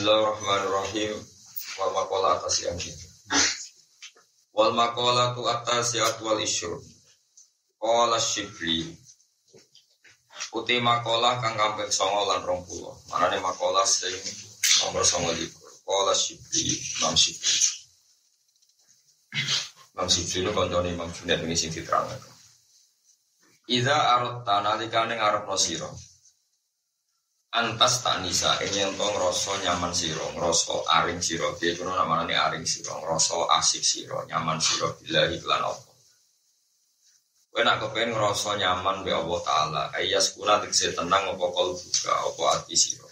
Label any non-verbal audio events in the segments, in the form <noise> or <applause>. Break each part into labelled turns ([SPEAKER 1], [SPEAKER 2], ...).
[SPEAKER 1] Bismillahirrahmanirrahim. Wal makola atas yang ini. Wal makola tu atas ya wal isyur. Kola shibli. Uti makola kang kampek songo lan rong pulo. Manane makola sing nomor songo likur. Kola shibli. Imam shibli. Imam shibli itu konjoni Imam Junaid ini sing diterangkan. Iza arot tanah likane ngarep no siro antas tak nisa ini untuk ngerasa nyaman siro ngerasa aring siro dia kuno namanya aring siro ngerasa asik siro nyaman siro bila iklan apa Kowe nak kepengen ngerasa nyaman be Allah Ta'ala. Ayas kuna tegese tenang apa kol buka apa hati siro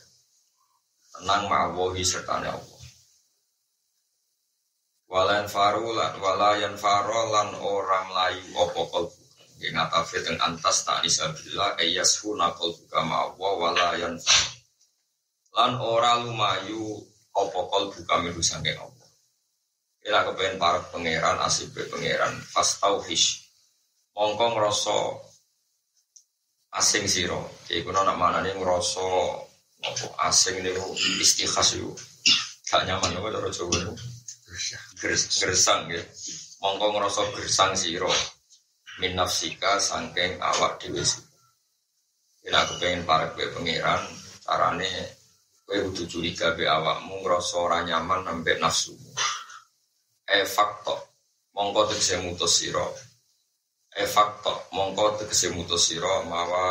[SPEAKER 1] Tenang ma'awahi serta Allah. Walayan faru lan walayan faro lan orang layu apa kol yang ngatafi dengan antas tak nisabila ayas huna kol buka ma'wa walayan lan ora lumayu opo kol buka milu sangking opo Ila kepengen para pangeran asib pangeran fast tauhish mongko ngerasa asing siro jadi kuna nak mana nih ngerasa apa asing nih istikhas yuk gak nyaman apa cara coba gersang. Ya. Mongko ngerasa gersang siro min nafsika sangking awak dhewe Ila aku pengen para kue pangeran carane kue kudu curiga be awakmu ngrasa ora nyaman sampe nafsu. E fakto mongko tegese mutus sira. E fakto mongko tegese mutus sira mawa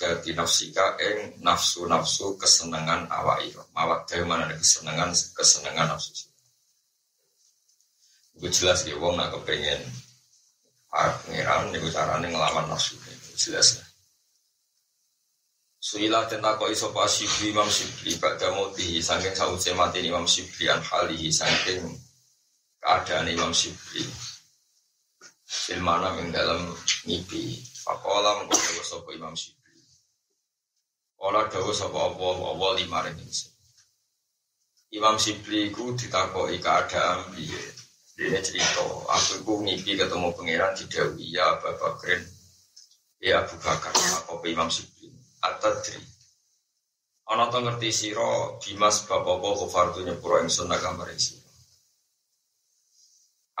[SPEAKER 1] dadi nafsika ing nafsu-nafsu kesenangan awak ira. Mawat dhewe mana kesenangan kesenangan nafsu. Gue jelas ya wong nak kepengen para pengiran itu caranya ngelawan nafsu jelas. Lah. Suilah tentang koi sopa sibli imam sibli pada mati saking sauce mati imam sibli an halihi saking keadaan imam sibli filmana ing dalam mimpi Fakola mengkodawa sopa imam sibli Ola dawa sopa Allah Allah lima ringin Imam sibli ku ditakoi keadaan biye dia cerita, aku itu ngimpi ketemu pangeran di Dawi, ya Abu Bakrin, ya Abu Bakar, aku Imam Sibin, At-Tadri. Ana to ngerti sira Dimas bapak apa kufartu nyepuro ingsun gambar sira.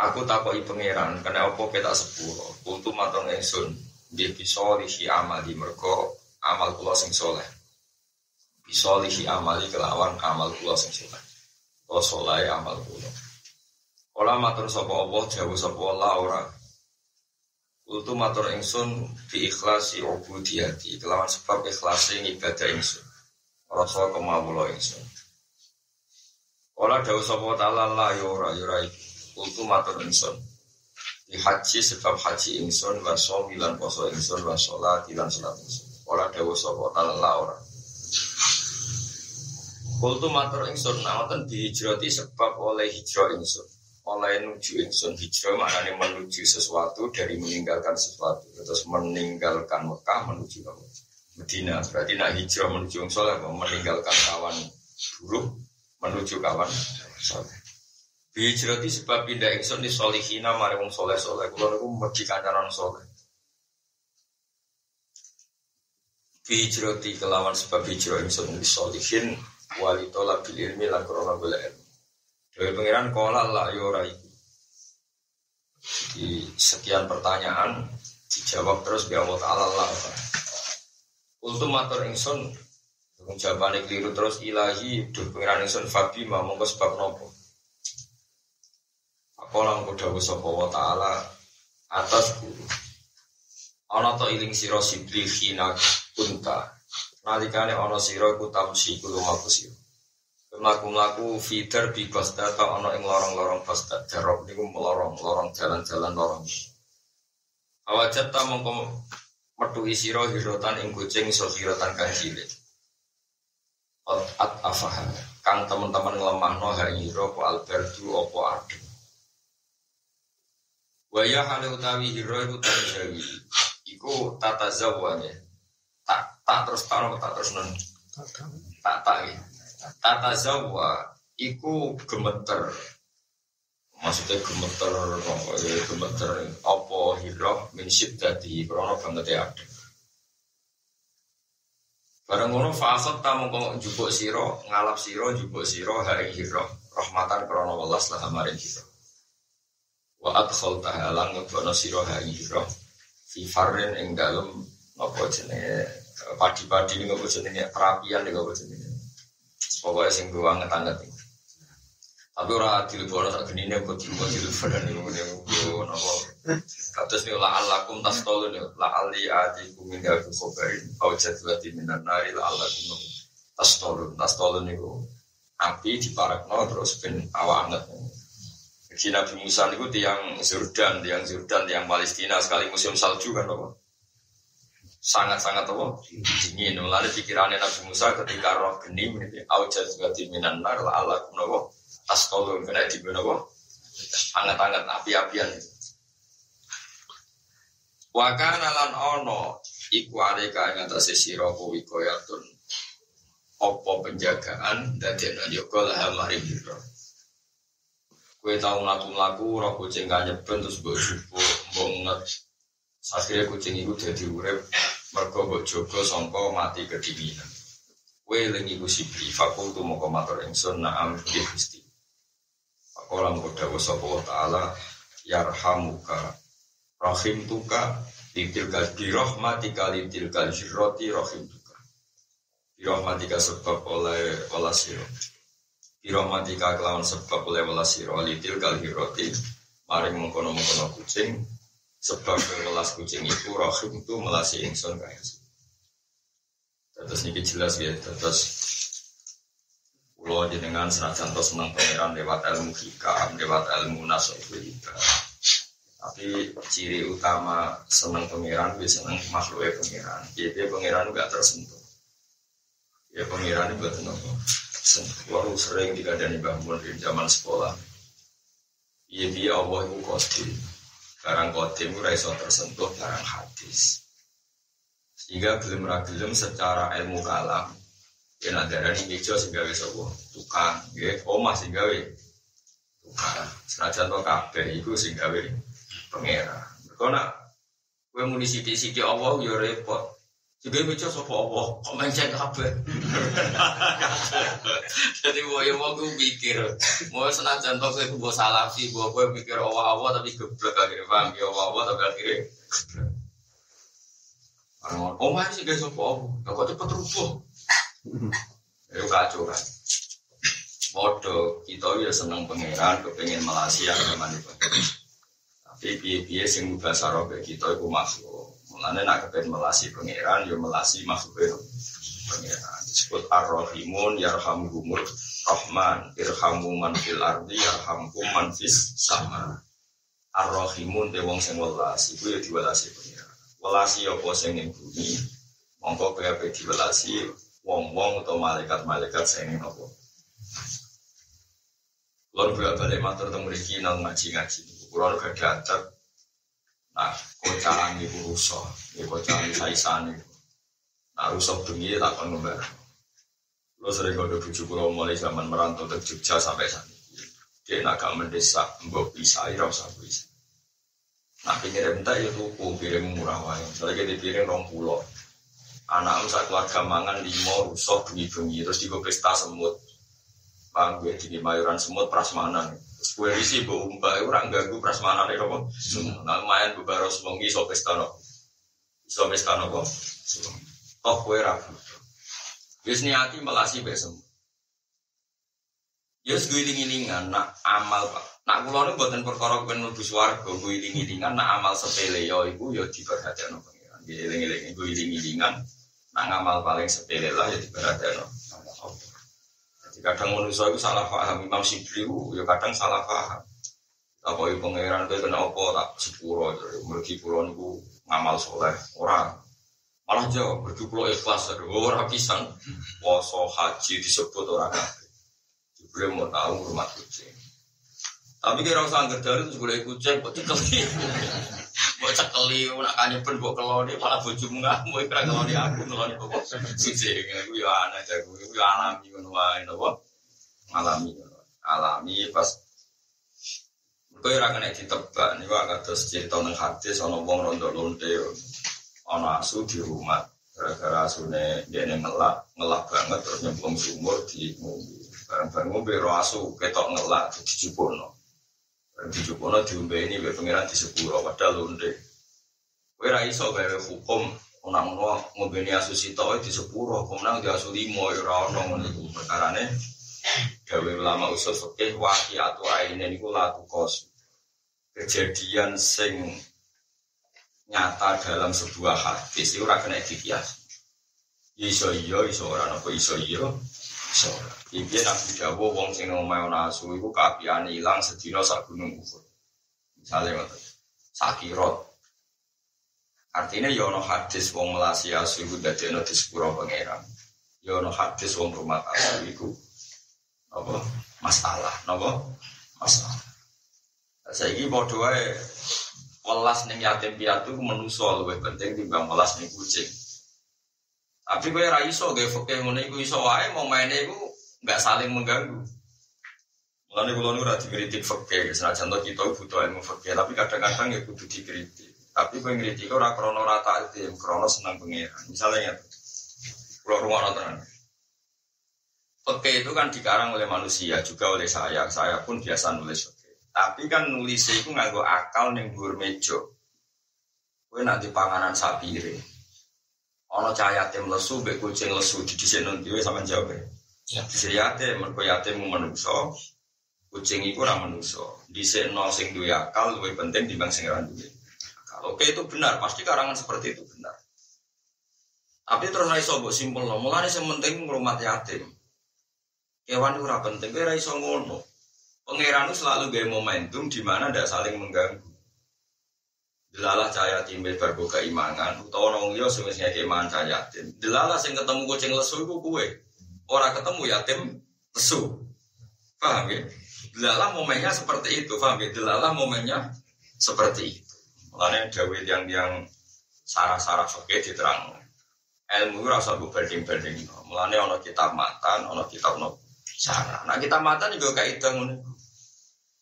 [SPEAKER 1] Aku takoki pangeran, kena apa kita sepuro, kultu matong ingsun, dia bisa lihi amali mergo amal kula sing soleh. Bisa lihi amali kelawan amal kula sing soleh. Kula soleh amal kula. Kala matur sapa Allah jauh sapa Allah ora. Ultu matur ingsun di ikhlasi ubudiyati kelawan sebab ikhlasi ibadah ingsun. Rasa kemawula ingsun. Kala dawuh sapa taala la ya ora ya ora Ultu matur ingsun. Di haji sebab haji ingsun wa shomilan poso ingsun wa sholat ilan sholat ingsun. Kala dawuh sapa taala la ora. Kultu matur ingsun nawatan dihijrati sebab oleh hijrah ingsun oleh nuju insun hijrah maknanya menuju sesuatu dari meninggalkan sesuatu. Terus meninggalkan Mekah menuju ke Medina. Berarti nak hijrah menuju soleh meninggalkan kawan buruk menuju kawan soleh Hijrati sebab pindah insun di solihina mari wong soleh soleh kalau aku mergi kancaran soleh Hijrati kelawan sebab hijrah insun di solihin walitola bil ilmi lan dari pengiran kola lah yora itu. Di sekian pertanyaan dijawab terus bi Allah Taala lah. Untuk matur ingsun jawaban keliru terus ilahi duh pengiran ingsun fabi mau sebab nopo. Apa lang kudawu sapa wa taala atas guru. Ana to iling sira sibli khina kunta. Nalikane ana sira ku tamsi kulo maku sira. Melaku-melaku feeder di Bastat tak ono ing lorong-lorong Bastat Jarok niku melorong-lorong jalan-jalan lorong. Awajat ta mongko metu isiro hirotan ing kucing iso hirotan kang cilik. At afaha kang teman-teman ngelemah no ha hiro po albertu opo adu. Waya hale utawi hiro iku tanjawi. Iku tata zawanya. Tak tak terus taruh tak terus non. Tak tak ya tata zawa iku gemeter maksudnya gemeter ya gemeter apa hirok min syiddati krono banget ya ada Barang ngono fakot tamu kok jupuk siro, ngalap siro, jupuk siro, hari hiro, rahmatan krono welas lah maring hiro. Wa adkhol tahalang ngebono siro hari hiro, fi farin ing dalem apa jenenge padi-padi ngopo jenenge perapian ngopo jenenge. Pokoknya sing gue anget anget. Tapi ora dilebono tak genine kok dilebono dilebono ning ngene ngono napa. Kados nih la alakum tastolun la ali atikum min habu khobarin au jadwati minan nari la alakum tastolun tastolun niku api diparakno terus ben awak anget. Jadi Nabi Musa niku tiang Jordan, tiang Jordan, tiang Palestina sekali musim salju kan apa? Sangat-sangat apa? Dingin. Melalui pikirannya Nabi Musa ketika roh geni menjadi aujat juga minan nar la Allah kunowo tas kalau kena di hangat-hangat api-apian. Wakana lan ono iku alika ing atase sira kuwi koyatun opo penjagaan dadi ana yoga lah mari biro. Kue tahu laku-laku roh kucing kanyeben terus mbok jupuk mbok nget. Kucing itu jadi urep mergo mbok jaga sangka mati kedinginan. Kowe lengi ku sibri fakultu moko matur ingsun na'am nggih Gusti. Pakola moko dawuh sapa taala yarhamuka rahim tuka litil kal bi rahmatika litil kal jirrati rahim tuka. Bi rahmatika sebab oleh wala sira. Bi rahmatika kelawan sebab oleh wala sira kal jirrati maring mengkono-mengkono kucing Sebab melas kucing itu rohim itu melasi ingsun kaya Terus ini jelas ya, terus Pulau jenengan senajan tos senang pangeran lewat ilmu hikam, lewat ilmu juga. Tapi ciri utama senang pangeran, bisa senang makhluk pangeran. Jadi pangeran gak tersentuh. Ya pangeran itu betul Walau sering dikadani bangun di zaman sekolah. Iya dia Allah itu kodim. Barang kodim ora iso tersentuh barang hadis. Sehingga belum ragilum secara ilmu kalam. Ya nadara ini meja sing gawe sapa? Tukang, nggih. Omah sing gawe tukang. Senajan to kabeh iku sing gawe pangeran. Mergo nak kowe muni sithik-sithik Allah ya repot. Juga baca sopo Allah, kok mencet kabeh. <laughs> Jadi mau yang mau gue pikir, mau senajan saya gue salafi, gue gue pikir Allah Allah tapi geblek akhirnya paham ya Allah tapi akhirnya Orang masih gak sopo Allah, kok cepet rubuh. Itu kacau kan. Bodoh, kita ya seneng pangeran, kepengen Malaysia, teman itu. Tapi biaya-biaya sing bahasa robe kita itu makhluk. Mulane nak kepen melasi pangeran, yo melasi makhluk pangeran. Disebut ar-rahimun yarhamuhumur rahman, irhamu man fil ardi yarhamkum man fis sama. Ar-rahimun te wong sing welas, iku yo ya diwelasi pangeran. Welasi apa sing ning bumi, mongko kaya diwelasi wong-wong atau malaikat-malaikat sing ning apa. Lalu bolak balik matur temu mriki nang ngaji-ngaji. Kulo gak Nah, kocaran ibu rusak, ini kocaran saisan itu. Nah, rusak bengi tak akan ngembar. Lo sering kode bujuk kulo mulai zaman merantau ke Jogja sampai ini. Dia nak gak mendesak, mbok bisa, ya usah bisa. Nah, pinggir entah itu ya tuku, piring murah wae. Misalnya kita piring rong pulau. Anak sak keluarga mangan limo rusak bengi-bengi terus di pesta semut. Paham gue di mayuran semut prasmanan. Kue isi bu umpa orang ganggu prasmanan itu kok. Nah lumayan iso pesta no. Iso pesta no kok. Toh kue ragu. Wis niati melasi besem. Yes gue iling-ilingan nak amal pak. Nak kulo nu buatan perkara gue mlebu swarga, gue iling-ilingan nak amal sepele yo iku yo diperhatekno pangeran. Gue iling-iling gue iling-ilingan nak ngamal paling sepele lah ya diperhatekno. Kadang manusia itu salah paham. Imam Sibri ya kadang salah paham. Apa itu pangeran itu kena apa tak sepuro. Mergi pulau itu ngamal soleh orang. Malah jauh berjublo ikhlas. Orang pisan. Poso haji disebut orang. Jibril mau tahu rumah kucing. Tapi kira usah angker dari itu boleh kucing, kok Mau cekeli, nak kanyepen, buat keloni, malah bojomu mau kira keloni aku, keloni kok kucing. Itu ya aneh, itu ya alami, itu apa? Alami, alami pas Kau yang kena ditebak, wak terus cerita neng hadis, ono wong rondo lonte, ono asu di rumah, Gara-gara asune dia ngelak, ngelak banget terus nyemplung sumur di ngombe. Barang-barang ngombe roh asu ketok ngelak dijupono. Barang dijupono diombe ini be pangeran di sepuro padahal londe. Kowe ra iso gawe hukum ana ngono ngombe ni asu sitok di sepuro, kemenang di asu limo ya ora ono ngono iku perkarane. Gawe ulama usul fikih waqiatu aine niku latu kos. Kejadian sing nyata dalam sebuah hadis itu ora kena dikias. Iso iya, iso ora napa iso iya. Iso. Iki Nabi Dawo wong sing omahe ana asu iku kaapiane ilang sedina sak gunung Uhud. Misale ngoten. Sakirot. Artinya ya ono hadis wong melasi asu iku dadi ana di sepuro pangeran. Ya hadis wong rumah asu iku apa masalah, napa? Masalah. Saiki padha wae welas ning yatim piatu menuso luwih penting timbang welas ning kucing. Tapi iso gawe fikih ngene iku iso wae mau maine iku enggak saling mengganggu. Mulane kula nu ora dikritik fikih, senajan to kita butuh ilmu fikih, tapi kadang-kadang ya kudu dikritik. Tapi kowe ngritik ora krana ora takdim, krana seneng pangeran. Misalnya ya, rumah tenan. Fikih itu kan dikarang oleh manusia, juga oleh saya. Saya pun biasa nulis fikih. Tapi kan nulis itu nganggo akal ning dhuwur meja. Kowe nanti panganan sapire. Ana cah yatim lesu mbek kucing lesu didhisik nang dhewe sampean jawab. Ya. Dhisik yatim mergo yatim menungso. Kucing iku ora menungso. Dhisikno sing duwe akal luwih penting dibanding sing ora duwe. Akal. Oke itu benar, pasti karangan seperti itu benar. Tapi terus ra iso mbok simpulno. Mulane sing penting ngrumat yatim. Kewan itu ora penting, kowe ora iso ngono. Pangeran itu selalu gaya momentum di mana tidak saling mengganggu. Delalah cahaya timbel bergo keimangan, utawa nong liya sing wis keimangan cahaya yatim. Delalah sing ketemu kucing lesu iku kowe. Ora ketemu yatim lesu. Paham ya? Delalah momennya seperti itu, paham ya? Delalah momennya seperti itu. Mulane dawuh yang yang sarah-sarah fakih diterang. Ilmu ora usah banding-banding. Mulane ana kitab matan, ana kitab no sarah. Nah kita matan juga kaidah ngono.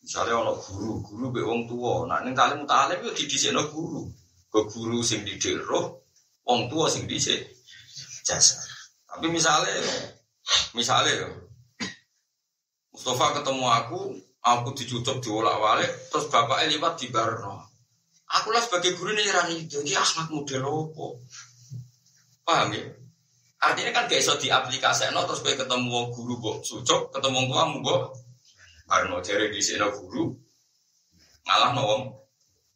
[SPEAKER 1] Misalnya ono guru, guru be wong tua. Nah ning talim talim yo didhisikno guru. Ke guru sing didik roh, wong tua sing dhisik jasa. Tapi misalnya, misalnya Mustafa ketemu aku, aku dicucuk diolak walik, terus bapaknya liwat di Barno. Aku lah sebagai guru ini rani itu, ini akhlak model apa? Paham ya? Artinya kan gak iso diaplikasikan, terus gue ketemu guru kok sucuk, ketemu tuamu kok Barno jere di sini guru, malah wong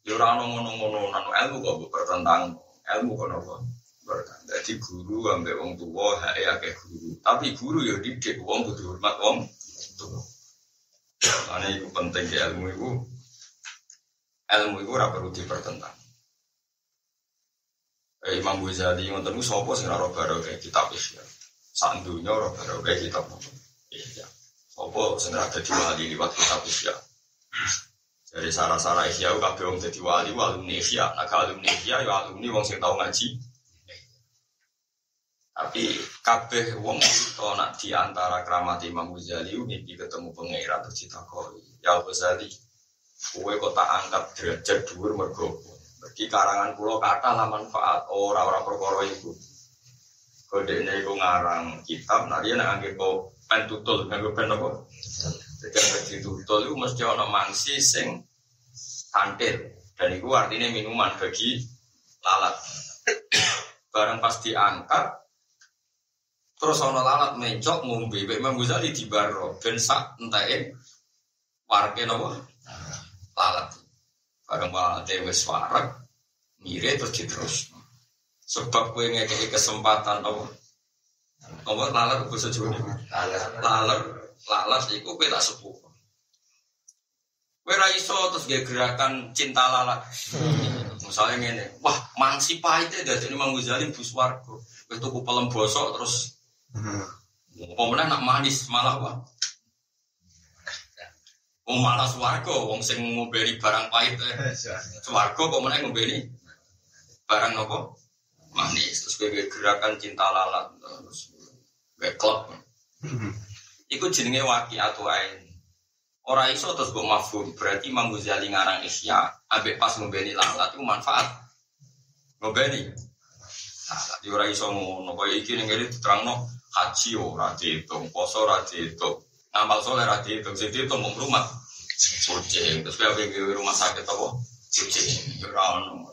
[SPEAKER 1] ya ora ono ngono-ngono nang ilmu kok bertentang ilmu kok bertentang. Jadi guru ambek wong tua hae akeh guru. Tapi guru ya didik wong kudu hormat wong tua. Ane itu penting di ilmu itu. Ilmu itu ora perlu dipertentang. Eh, Imam Ghazali ngoten ku sapa sing ora baro kayak kitab Ihya. Sak dunya ora baro kayak kitab Ihya. Apa sing ora dadi wali liwat kitab Ihya. Dari sarah-sarah Ihya kabeh wong dadi wali alumni Ihya. Nah, alumni Ihya ya alumni wong sing tau ngaji. Tapi kabeh wong itu nak di antara keramat Imam Ghazali mimpi ketemu pangeran terus ditakoni. Ya Ghazali, kowe kok tak angkat derajat dhuwur mergo Bagi karangan pulau kata lah manfaat orang-orang perkara itu. Kode ini aku ngarang kitab, nah dia nanggil kau pen tutul, nanggil pen apa? Jadi yang tutul itu mesti ada mangsi sing santir. Dan itu artinya minuman bagi lalat. Barang pas diangkat, terus ono lalat mencok ngombe, Imam Ghazali di baro, ben sak entahe warga nopo lalat. Barang walate wis warak, mire terus diterus. Sebab gue ngekei kesempatan apa? Apa lalat bahasa Jawa ini? Lalat, lalat itu gue tak sepuh. Gue raiso terus gue gerakan cinta lalat. Misalnya ngene, wah mangsi pahitnya dari Mang Ghazali bus wargo. Gue tuku pelem bosok terus. Pemenang nak manis malah wah. Wong malah swarga, wong sing ngombeni barang pahit. Swarga kok meneh ngombeni barang nopo? Manis. Terus gue gerakan cinta lalat terus gue klub. Iku jenenge waki atau ain. Ora iso terus gue mafhum. Berarti Imam ngarang Ihya, ambek pas ngombeni lalat itu manfaat. Ngombeni. salah. Di ora iso ngono, kaya iki ning ngene diterangno haji ora diitung, poso ora diitung, ngamal soleh ora diitung, sing diitung mung rumah kucing. Terus kowe pengen rumah sakit apa? Kucing. Ora ono.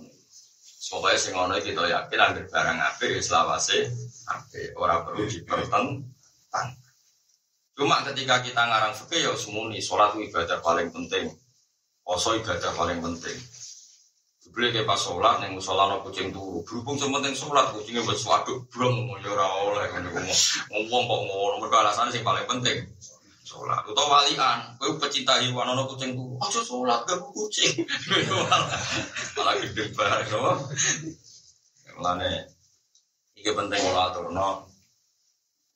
[SPEAKER 1] Pokoknya sing ngono kita yakin anggere barang apik wis lawase apik, ora perlu dipertentang. Cuma ketika kita ngarang fikih ya semuni, itu ibadah paling penting. Poso ibadah paling penting. Beli kayak pas sholat, yang musola no kucing turu. Berhubung sementing sholat, kucingnya buat suatu brong mau ya oleh kan ngomong ngomong kok ngono. Mereka alasannya sih paling penting sholat. Atau walian, gue pecinta hewan no kucing turu. Aja sholat gak kucing. <laughs> Malah gede banget, no. Mulane, ini penting kalau atur no.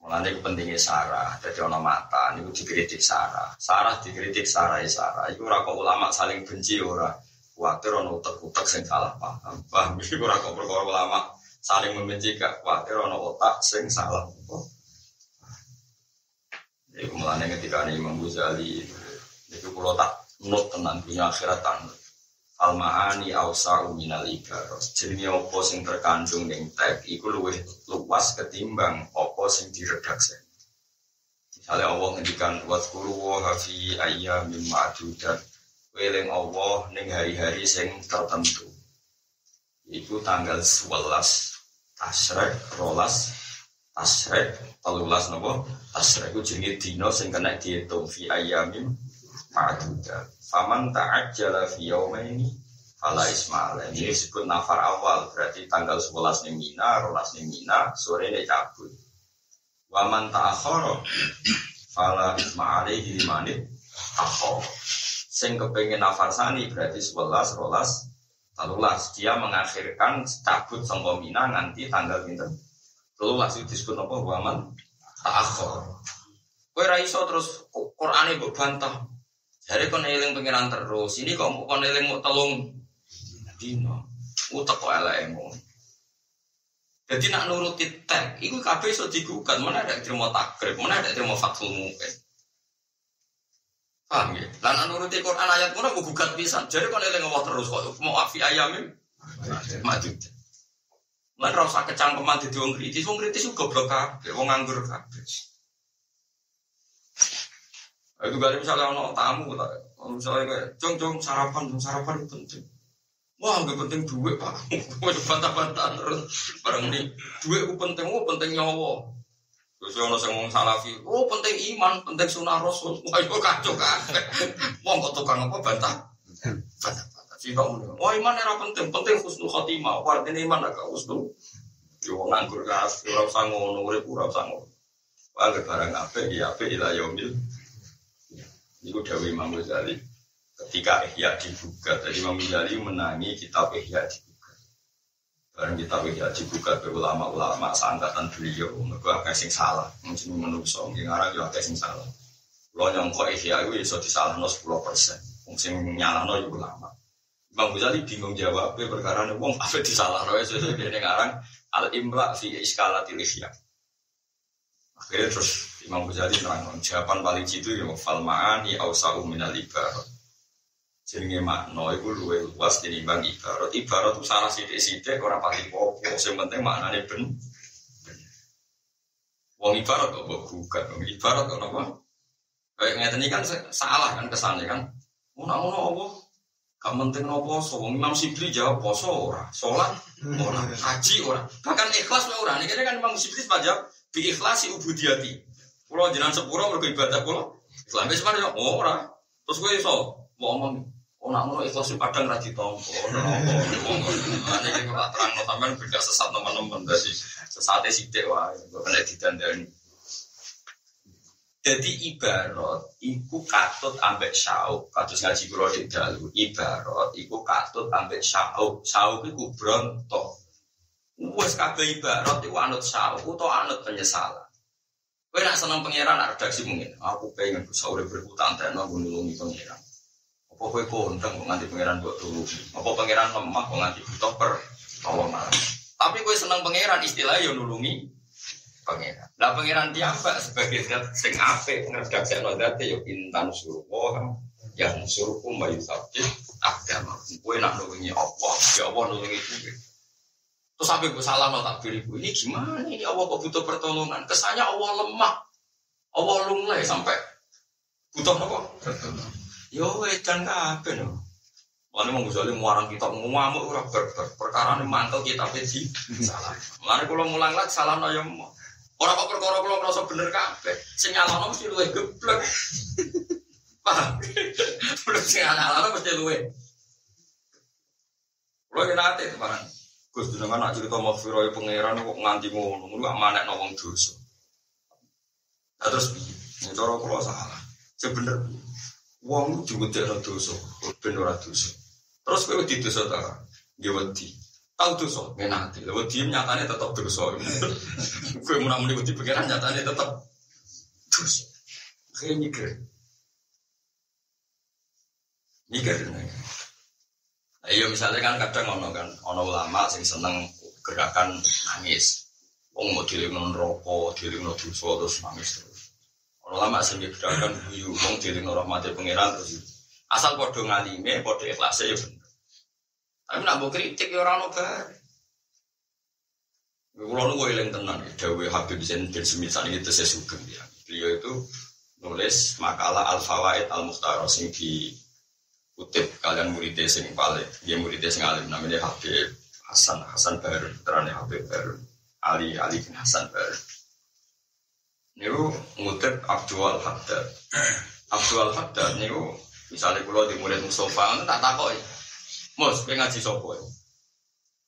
[SPEAKER 1] Mulane pentingnya Sarah, jadi ono mata, ini dikritik Sarah. Sarah dikritik Sarah ya Sarah. Itu ora ulama saling benci ora. Khawatir ono utek-utek sing salah paham. Paham iki ora kok perkara ulama saling membenci gak khawatir ono otak sing salah. Iku mulane ketika ini Imam Ghazali itu kalau tak not tenan punya akhirat tanut. Al ma'ani awsa'u minal ibarat. Jadi apa sing terkandung ning teks iku luwih luas ketimbang apa sing diredaksi. Misalnya Allah ngendikan wa wa fi ayyamin ma'dudat Weling Allah ning hari-hari sing tertentu. Iku tanggal 11 Tasrek, rolas Tasrek, telulas nopo Tasrek itu jenenge dino sing kena dihitung fi ayamin ma'duda. Faman ta'ajjala fi yaumaini fala ismail. Ini disebut nafar awal, berarti tanggal 11 ning Mina, rolas ning Mina, sore ini cabut. Waman ta'akhara fala ismail manit takhara sing kepengen nafarsani berarti 11, rolas, telulas. Dia mengakhirkan cabut sangkomina nanti tanggal pinter. Telulas itu disebut apa? Waman ta'akhor. Kue raiso terus Quran ibu bantah. Jadi kon eling pengiran terus. Ini kok kon eling mau telung dino. Utek kok elek Jadi nak nuruti tek, itu kabeh iso digugat. Mana ada terima takrib, mana ada terima fatul mungkin. Paham ya? Lan nuruti Quran ayat ngono mbok gugat pisan. Jadi kon eling Allah terus kok mau afi ayamin maju. Lan ora usah kecangkeman dadi wong kritis, wong kritis juga goblok kabeh, wong nganggur kabeh. Itu gak misalnya ono tamu, misalnya kayak, jong jong sarapan, jong sarapan itu penting. Wah, gak penting duit pak. <laughs> Bantah-bantah terus. Barang ini, duit itu penting, oh penting nyawa. Terus ono sing ngomong salafi, oh penting iman, penting sunah rasul. Wah itu kacau kan. <laughs> Wong kok tukang apa bantah? Bantah. Si kamu wah iman era penting, penting husnul khotimah. Artinya iman agak husnul. Yo wong nganggur kas, ora usah ngono, urip ora usah ngono. Wah barang apik ya apik ila yaumil. Niku dawuh Imam Ghazali ketika Ihya dibuka. Jadi Imam Ghazali menangi kitab Ihya dibuka. Barang kita wihya dibuka ke ulama-ulama seangkatan beliau, mereka agak sing salah, mungkin menungso, mungkin arah juga agak sing salah. Lo nyongkok ihya itu bisa disalah no 10 persen, mungkin nyala no ulama. Bang Ghazali bingung jawab, perkara nih, wong apa disalah no, sesuai dia ngarang al imla fi iskala ihya. Akhirnya terus Imam Ghazali nerang, jawaban paling jitu ya fal ma'ani minal ibarat jenenge makna iku luwe luas tinimbang ibarat. Ibarat itu salah sithik-sithik ora pati popo, sing penting maknane ben. Wong ibarat kok gugat, wong ibarat kok napa? Kayak iki kan salah kan kesannya kan. Ngono-ngono apa? Gak penting nopo poso. Wong Imam Sibli jawab poso ora, salat ora, haji ora. Bahkan ikhlas ora. Niki kan Imam Sibli jawab bi ikhlasi ubudiyati. Kulo jenengan sepuro mergo ibadah kulo. Islam wis oh, ora. Terus kowe iso ngomong Oh, nak ngono ikhlas padang ra ditompo. Ane iki ora terang sampean beda sesat teman-teman dadi sesate sithik wae kok nek didandani. Jadi ibarat iku katut ambek syau, kados ngaji kula di dalu. Ibarat iku katut ambek syau. Syau iku bronto. Wes kabeh ibarat iku anut syau utawa anut penyesalan. Kowe nak seneng pangeran redaksi mungkin. Aku pengen bisa urip berhutang dan nulungi pangeran. Apa kowe kondang kok nganti pangeran buat turu? Apa pangeran lemah kok nganti butuh per tolongan? Tapi kowe seneng pangeran istilah yo nulungi pangeran. Lah pangeran tiapa sebagai zat sing apik ngredaksekno zate yo intan suruh yang suruhku mayu sabjid agama. Kowe nak nulungi apa? Ya apa nulungi kowe. Terus sampai gue salam takbir ibu ini gimana ini Allah kok butuh pertolongan? Kesannya Allah lemah, Allah lunglai sampai butuh apa? Yo edan kabeh no. Lalu mau misalnya muarang kita ngamuk ora ber, ber, perkara ini mantel kita pedi salah. Lalu kalau mulang lagi salah no yang Orang kok perkara kalau merasa bener kabeh, sing nyalano mesti luwih geblek. Paham? Belum sing nyalano mesti luwih. Kulo yen ate barang. Gus jenengan nak cerita maghfirah pangeran kok nganti ngono, ngono amanek nang wong dosa. Nah, terus piye? Cara kula salah. Sebener wong diwedekno dosa, ben ora dosa. Terus kowe wedi dosa ta? Nggih wedi. Tahu dosa, ngenati. Lha wedi nyatane tetep dosa. <laughs> Kowe mun muni wedi pangeran nyatane tetep dosa. Kayak mikir. Mikir nih. Iya misalnya kan kadang ono kan ono ulama sing seneng gerakan nangis. Wong mau dilingno rokok, dilingno dosa terus nangis terus. Ulama sing gerakan guyu, wong dilingno rahmate pangeran terus. Asal podo ngalime, podo ikhlas ya bener. Tapi nak mau kritik ya nobar. Kalau nu gue tenang, Dawe Habib Zain bin Semisal itu saya suka dia. Beliau itu nulis makalah Al Fawaid Al Mukhtar sing di kutip kalian muridnya sing paling dia muridnya sing alim namanya Habib Hasan Hasan Baru putranya Habib Baru Ali Ali bin Hasan Baru niku ngutip Abdul Haddad <clears throat> Abdul Haddad niku misalnya kalau di murid Mustafa itu tak takoi Mus, kowe ngaji sapa?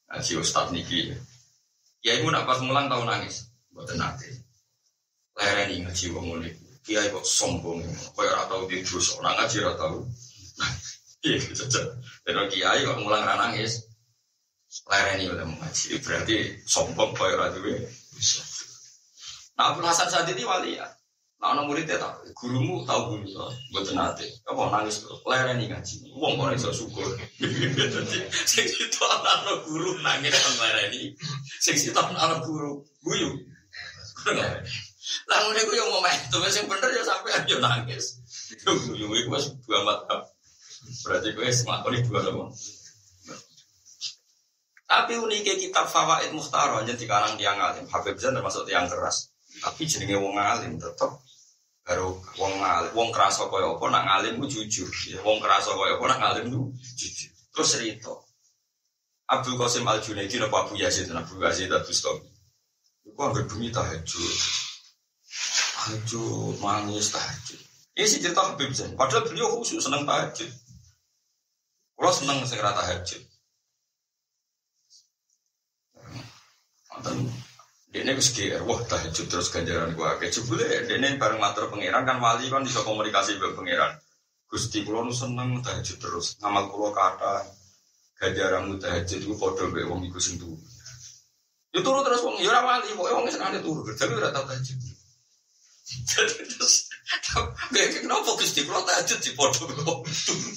[SPEAKER 1] Ngaji Ustaz niki. Ya ibu nak pas mulang tau nangis, mboten nate. Lereni ngaji wong ngene. Kiai kok sombong, koyo ora tau di dosa, ora ngaji ora tau. Iya, cocok. Dan kiai kok mulang ra nangis. Udah ngaji, berarti sombong koyo ora duwe. Nah, Abdul Hasan Sadidi wali ya. Nah, anak muridnya tak, gurumu tahu guru ya, buat nanti. Apa nangis terus, leren nih ngaji. Uang kok iso syukur. <laughs> Jadi, sing itu anak guru nangis kan leren ini. Sing itu anak guru guyu. Lah ngene ku yo main, tuh sing bener ya sampai aja nangis. Guyu iku wis dua mata. Berarti kowe semakoni dua sama. Tapi uniknya kitab Fawaid Muhtar aja di kalangan tiang alim. Habib Zain termasuk tiang keras. Tapi jenenge wong alim tetep baru wong alim, wong kerasa kaya apa nak ngalim ku jujur. Ya, wong kerasa kaya apa nak ngalim ku jujur. Terus cerita. Abdul Qasim Al Junaidi napa Abu Yazid Abu Yazid Al Bustami. Iku anggere bumi tahajud. Tahajud, mangis tahajud. Ini sih cerita Habib Zain. Padahal beliau khusus seneng tahajud. Kalau seneng segera tahajud. Mantan ini GR, wah tahajud terus ganjaran gua. Kayak jebule ini bareng matur pangeran kan wali kan bisa komunikasi dengan pangeran. Gusti kula nu seneng tahajud terus. Ngamal kula kata ganjaran tahajud iku padha mbek wong iku sing turu. Ya turu terus wong ya ora wali, pokoke wong senengane turu, tapi ora tau tahajud. Jadi terus kayak kenapa Gusti kula tahajud di padha wong turu.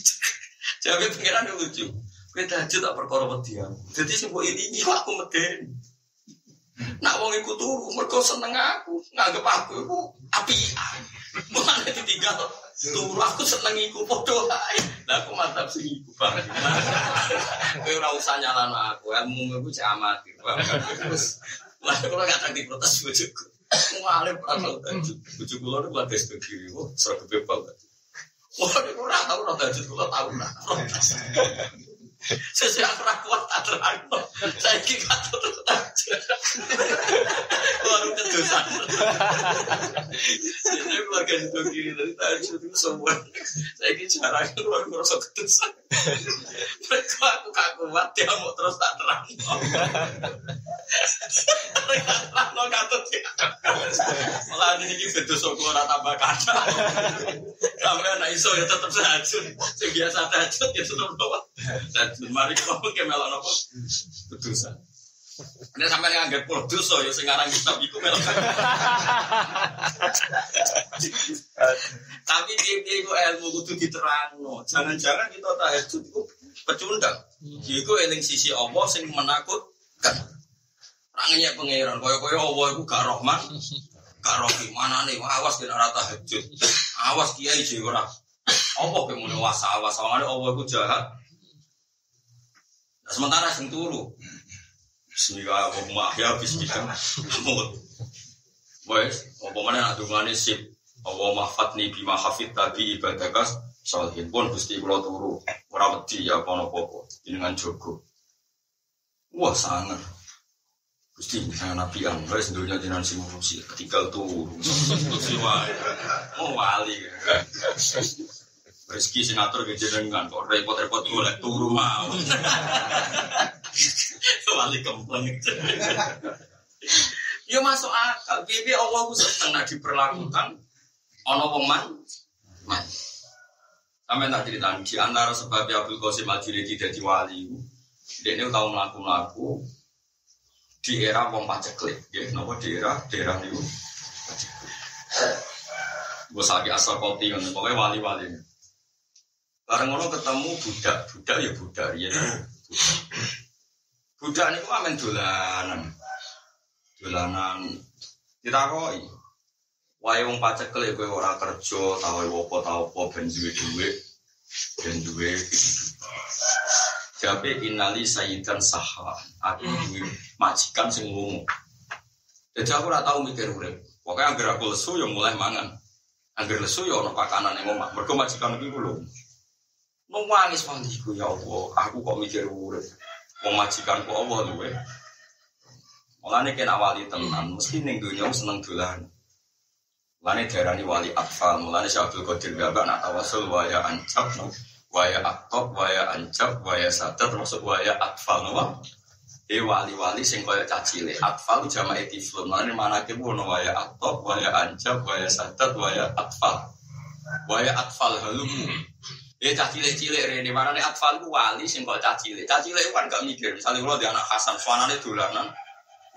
[SPEAKER 1] Jadi pangeran lucu. Kowe tahajud tak perkara wedian. Jadi sing ini iki aku medeni. Nak wong iku turu, mergo seneng aku, nganggep aku iku apian. Mulane ditinggal turu aku seneng iku padha ae. Lah aku mantap sing iku banget. Kowe ora usah nyalano aku, ilmu iku cek amatir. Terus lah kula gak tak diprotes bojoku. Ngalim atau tajud. Bojo kula niku lagi studi, wah seragam bebal. Wah, ora tau ora tajud tau ora. Sesuai aku kuat tak terang. Saya terus aja. Baru kedosan. Jadi keluarga itu dari tadi itu semua. Saya kira caranya luar biasa kedosan. Mereka aku gak kuat dia mau terus tak terang. Terang no katut ya. Malah ini dosa keluar tambah kata. Sampai anak iso ya tetap sahajud. Yang biasa tahajud ya tetap bawa. Mari kalau ke melon apa? Dosa. Ini sampai yang anggap puluh dosa ya sekarang kita iku melon. <laughs> Tapi dia itu ilmu kudu diterangno. Jangan-jangan kita tahajud itu pecundang. Iku eling sisi Allah sing menakutkan. Rangannya pangeran, koyo-koyo Allah itu gak rahman, gak rohi mana nih, awas kena rata tahajud, awas kiai jiwa Allah kemudian wasa awas, soalnya Allah itu jahat. Nah, sementara sing turu, Bismillah wa mahya bismillah. Wes, apa mana nak dungane sip. Allah mahfatni bima hafid tadi ibadakas salihin pun Gusti kula turu. Ora wedi ya apa-apa. Jenengan jogo. Wah sangat. Gusti misalnya nabi an, wes dunia jenengan sing ngurusi, ketinggal turu. Gusti. Oh wali. Rezeki sinatur ke jenengan kok repot-repot golek turu mau. <laughs> Wali kempleng. Ya masuk akal. Bibi Allah ku seneng nak diperlakukan ono wong man. Sampai tak cerita di antara sebab Abdul Qasim Al Junaidi jadi wali. Dia ini tahu melaku-melaku di era wong paceklik, ya, nopo di era daerah itu. Gue sakit asal kopi, kan, pokoknya wali-wali. Bareng ngono ketemu budak, budak ya budak, ya. <coughs> Budak ini kok amen dolanan, dolanan ditakoi. Wae wong paceklik kowe ora kerja, tau apa tau apa ben duwe dhuwit, ben duwe Jabe inali sayyidan saha. Aku duwe majikan sing ngomong. Jadi aku ora tau mikir urip. Pokoknya agar aku lesu ya mulai mangan. Agar lesu ya ono pakanan yang omah. Mergo majikan iki kulo. Nangis mandiku ya Allah, aku kok mikir urip. Wong majikanku Allah luwe. Mulane kena wali tenan, mesti ning donya seneng dolan. Mulane diarani wali atfal, mulane Syekh Abdul Qadir Gabak nak tawasul waya ancap, waya aktop, waya ancap, waya sadat, termasuk waya atfal, no? Eh wali-wali sing kaya cacile, atfal jamaah tiflun, mulane mana ke wono waya aktop, waya ancap, waya sadat, waya atfal, waya atfal halumu. Eh cacile cilik rene mana nih atfal ku wali sing kaya cacile, cacile kan gak mikir, misalnya kalau di anak Hasan, suanane dolanan,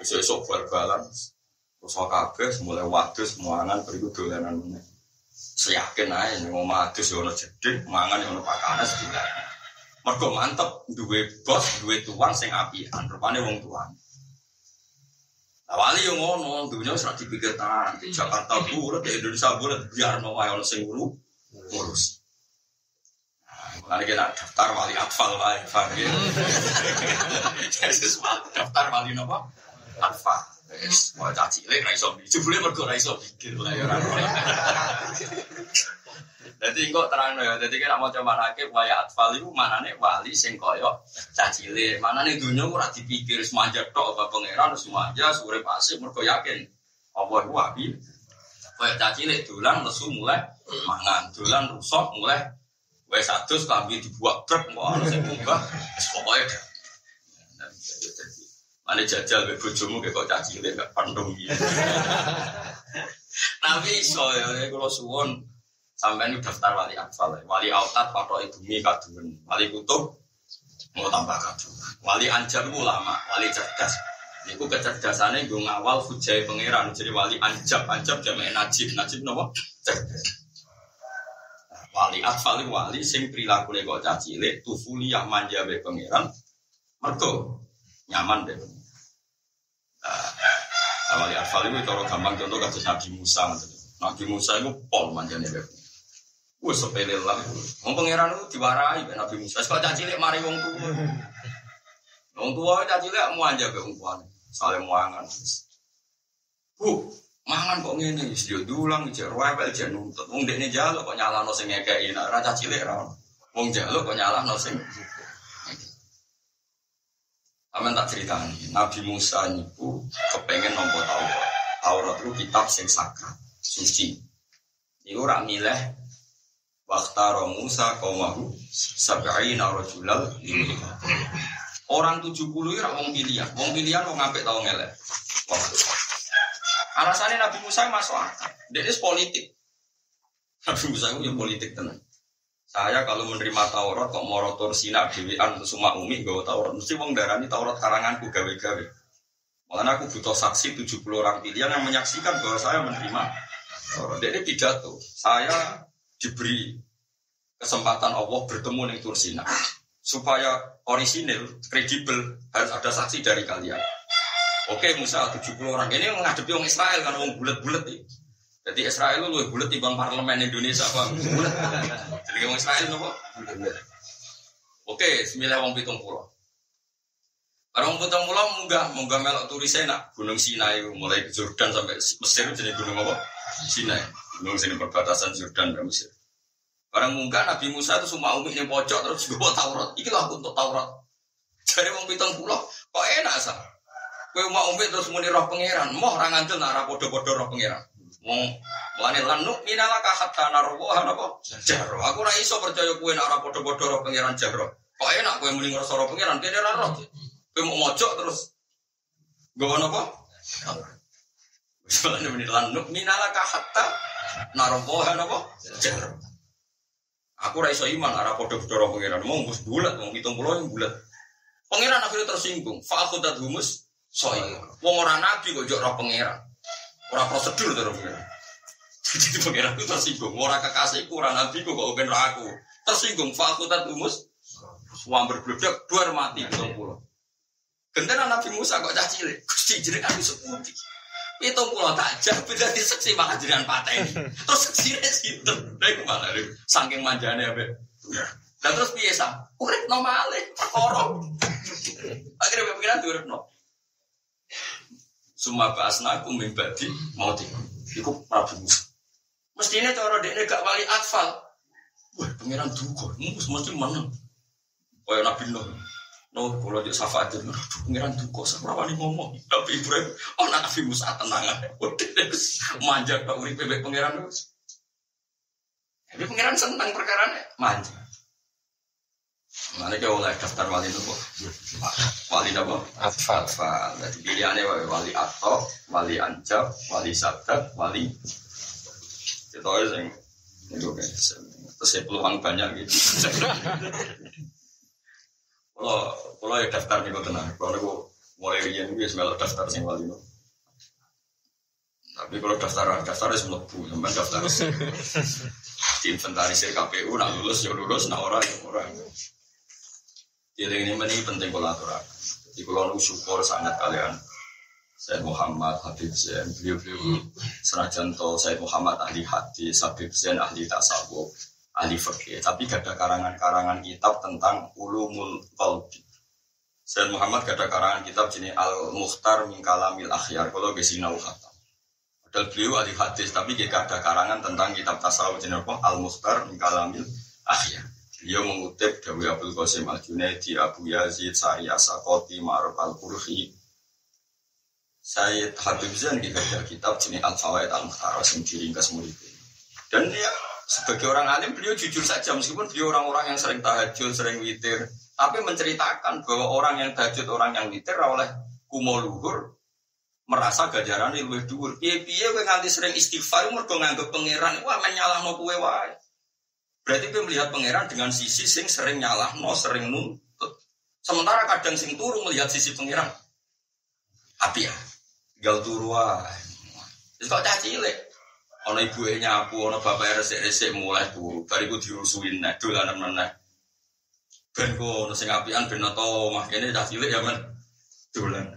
[SPEAKER 1] besok-besok bal-balan, Terus kabeh mulai wadus muangan beriku dolanan meneh. Seyakin ae ning omah adus yo ono jedhik, mangan yo ono pakanan sebilah. Mergo mantep duwe bos, duwe tuan sing apian, rupane wong tuan. Nah, wali yo ngono, wis ora dipikir tenan. Di Jakarta bulet, di Indonesia bulet, biar mau ono sing nguru ngurus. Nanti kita daftar wali atfal wae, paham ya? <laughs> Jadi daftar wali nopo? Atfal. Wes, mau caci lek ra iso mikir. Jebule mergo ra iso mikir lah ya ora. Dadi kok terang ya, dadi kira mau coba rakib waya atfal iku manane wali sing kaya caci lek. Manane dunya ora dipikir semanja tok apa pangeran semanja sore pasif mergo yakin. Allah iku wabi. Kaya caci lek dolan lesu mulai mangan, dolan rusak mulai wes adus klambi dibuat truk mau sing munggah. Wis pokoke Ane jajal be bojomu kayak kok caci lek gak pandung gitu. <laughs> Tapi iso ya, kalau suwon sampai ini daftar wali atfal, wali autat patok bumi kadun, wali kutub mau tambah kadun, wali anjam ulama, wali cerdas. Iku kecerdasannya gue ngawal hujai pangeran, jadi wali anjab, anjab jamak najib, najib nopo cerdas. Wali atfal wali sing perilaku kok caci lek tufuli yang manja be pangeran, mergo nyaman deh. Nah, wali asal itu cara gampang contoh kasus Nabi Musa. Nabi Musa itu pol manjane deh. Wah sepele lah. Wong pangeran itu diwarai be Nabi Musa. Sekolah caci cilik mari wong tua. Wong tua caci cilik mau aja be wong tuane. Soalnya muangan. Bu, mangan kok ngene wis yo dulang jek rewel jek nuntut. Wong dekne jaluk kok nyalano sing ngekeki nek ra caci cilik ra. Wong jaluk kok nyalano sing Aman tak ceritani, Nabi Musa niku kepengen nompo Taurat. Taurat itu kitab sing sakral, suci. Niku ora milih Waktaro Musa kaumahu sab'ina rajulal Orang 70 itu wong pilihan, wong pilihan wong ngapik tau ngelek. Alasannya Nabi Musa masuk akal. Dia politik. Nabi Musa itu yang politik tenang. Saya kalau menerima Taurat kok mau rotor sinar dewian semua umi gawe Taurat mesti wong darani Taurat karanganku gawe-gawe. Malah aku butuh saksi 70 orang pilihan yang menyaksikan bahwa saya menerima Taurat. Jadi pidato, saya diberi kesempatan Allah bertemu dengan Tursina supaya orisinil, kredibel harus ada saksi dari kalian. Oke Musa 70 orang ini menghadapi orang Israel kan orang bulat-bulat nih. Jadi Israel lu bulat bang parlemen Indonesia bang bulat. Jadi orang Israel nopo. Oke, sembilan wong pitung pulau. Orang putang pulau munggah, munggah melok turisnya nak Gunung Sinai mulai Jordan sampai Mesir jadi gunung apa? Sinai. Gunung sini perbatasan Jordan dan Mesir. Orang munggah Nabi Musa itu semua umi yang pojok terus gue Taurat. Ikilah aku untuk Taurat. Jadi mau pitung pulau, kok enak sah? Kue mau umi terus muni roh pangeran, moh orang anjel nara podo-podo roh pangeran. Mau Mulane lanu minala hatta narwa apa? Jaro. Aku ora iso percaya kowe nek ora padha-padha roh pangeran jaro. Kok enak kowe muni ngrasa roh pangeran kene ora roh. Kowe mau mojok terus gowo napa? Soalnya muni lanu minala hatta narwa apa? Jaro. Aku ora iso iman ora padha-padha roh pangeran. Mau nggus bulat, mau 70 yang bulat. Pangeran akhirnya tersinggung. Fa'khudat humus soi. Wong ora nabi kok jok roh pangeran. Ora prosedur terus pangeran. <laughs> Jadi pangeran itu tersinggung. Orang kekasihku, orang nabi kok kok aku. Tersinggung. Fakultat umus. Suam berbledak, dua mati. pulau. Gendera Nabi Musa kok caci cilik. Gusti jadi aku seputi. Itu pulau tajam, beda di seksi makan jadian ini. Terus seksi situ. Dari ke mana nih? Saking manjanya be. Dan terus biasa, urip normale, perkara. <laughs> Akhirnya pikiran urip no. Semua bahasna aku mimbadi mau. Iku Nabi Musa. Mestinya cara dia gak wali atfal. Wah, pangeran duga, mus mesti menang. Kayak Nabi Nuh. Nuh, kalau dia syafaat aja, pangeran duga, saya wali ngomong. Tapi Ibrahim, oh Nabi Musa tenang aja. Manja kak urip bebek pangeran. Tapi pangeran senang perkara manja. Mana kau oleh daftar wali itu Wali apa?
[SPEAKER 2] Atfal.
[SPEAKER 1] Atfal. Jadi pilihannya wali atau, wali anjab, wali sadat, wali kita aja yang itu guys. Terus ya peluang banyak gitu. <laughs> Kalau kalau ya daftar nih tenang. Kalau aku mulai rian gue semelok daftar sing wali no. Tapi kalau daftar daftar itu melebu, sampai daftar <laughs> di inventarisir KPU, nak lulus ya lulus, nak orang ya orang. Jadi ini penting kolaborasi. Jadi kalau syukur sangat kalian. Said Muhammad Habib Zain beliau-beliau senajan to Said Muhammad ahli hadis Habib Zain ahli tasawuf ahli fikih tapi gak ada karangan-karangan kitab tentang ulumul qalbi. Said Muhammad gak ada karangan kitab jenis Al Mukhtar min Kalamil Akhyar. Kalau gak sinau khatam. Padahal beliau ahli hadis tapi gak ada karangan tentang kitab tasawuf jenis apa? Al Mukhtar min Kalamil Akhyar Beliau mengutip Dawi Abdul Qasim Al Junaidi, Abu Yazid, Sa'iyah Sakoti, Ma'ruf Al Qurhi, saya Habib Zain di kitab jenis Al Fawaid Al Mukhtar yang diringkas murid dan ya sebagai orang alim beliau jujur saja meskipun beliau orang-orang yang sering tahajud sering witir tapi menceritakan bahwa orang yang tahajud orang yang witir oleh kumo luhur merasa gajaran lebih dhuwur. Piye-piye kowe nganti sering istighfar mergo nganggep pangeran wah menyalahno kowe wae berarti kowe melihat pangeran dengan sisi sing sering nyalahno sering nuntut sementara kadang sing turu melihat sisi pangeran api ya gal turu. Wis kok cah cilik. Ana ibuke nyapu, ana bapak resik-resik mulai turu. Bariku dirusuin nek dolanan meneh. Ben kok ono sing apian ben to omah kene cah cilik ya men dolan.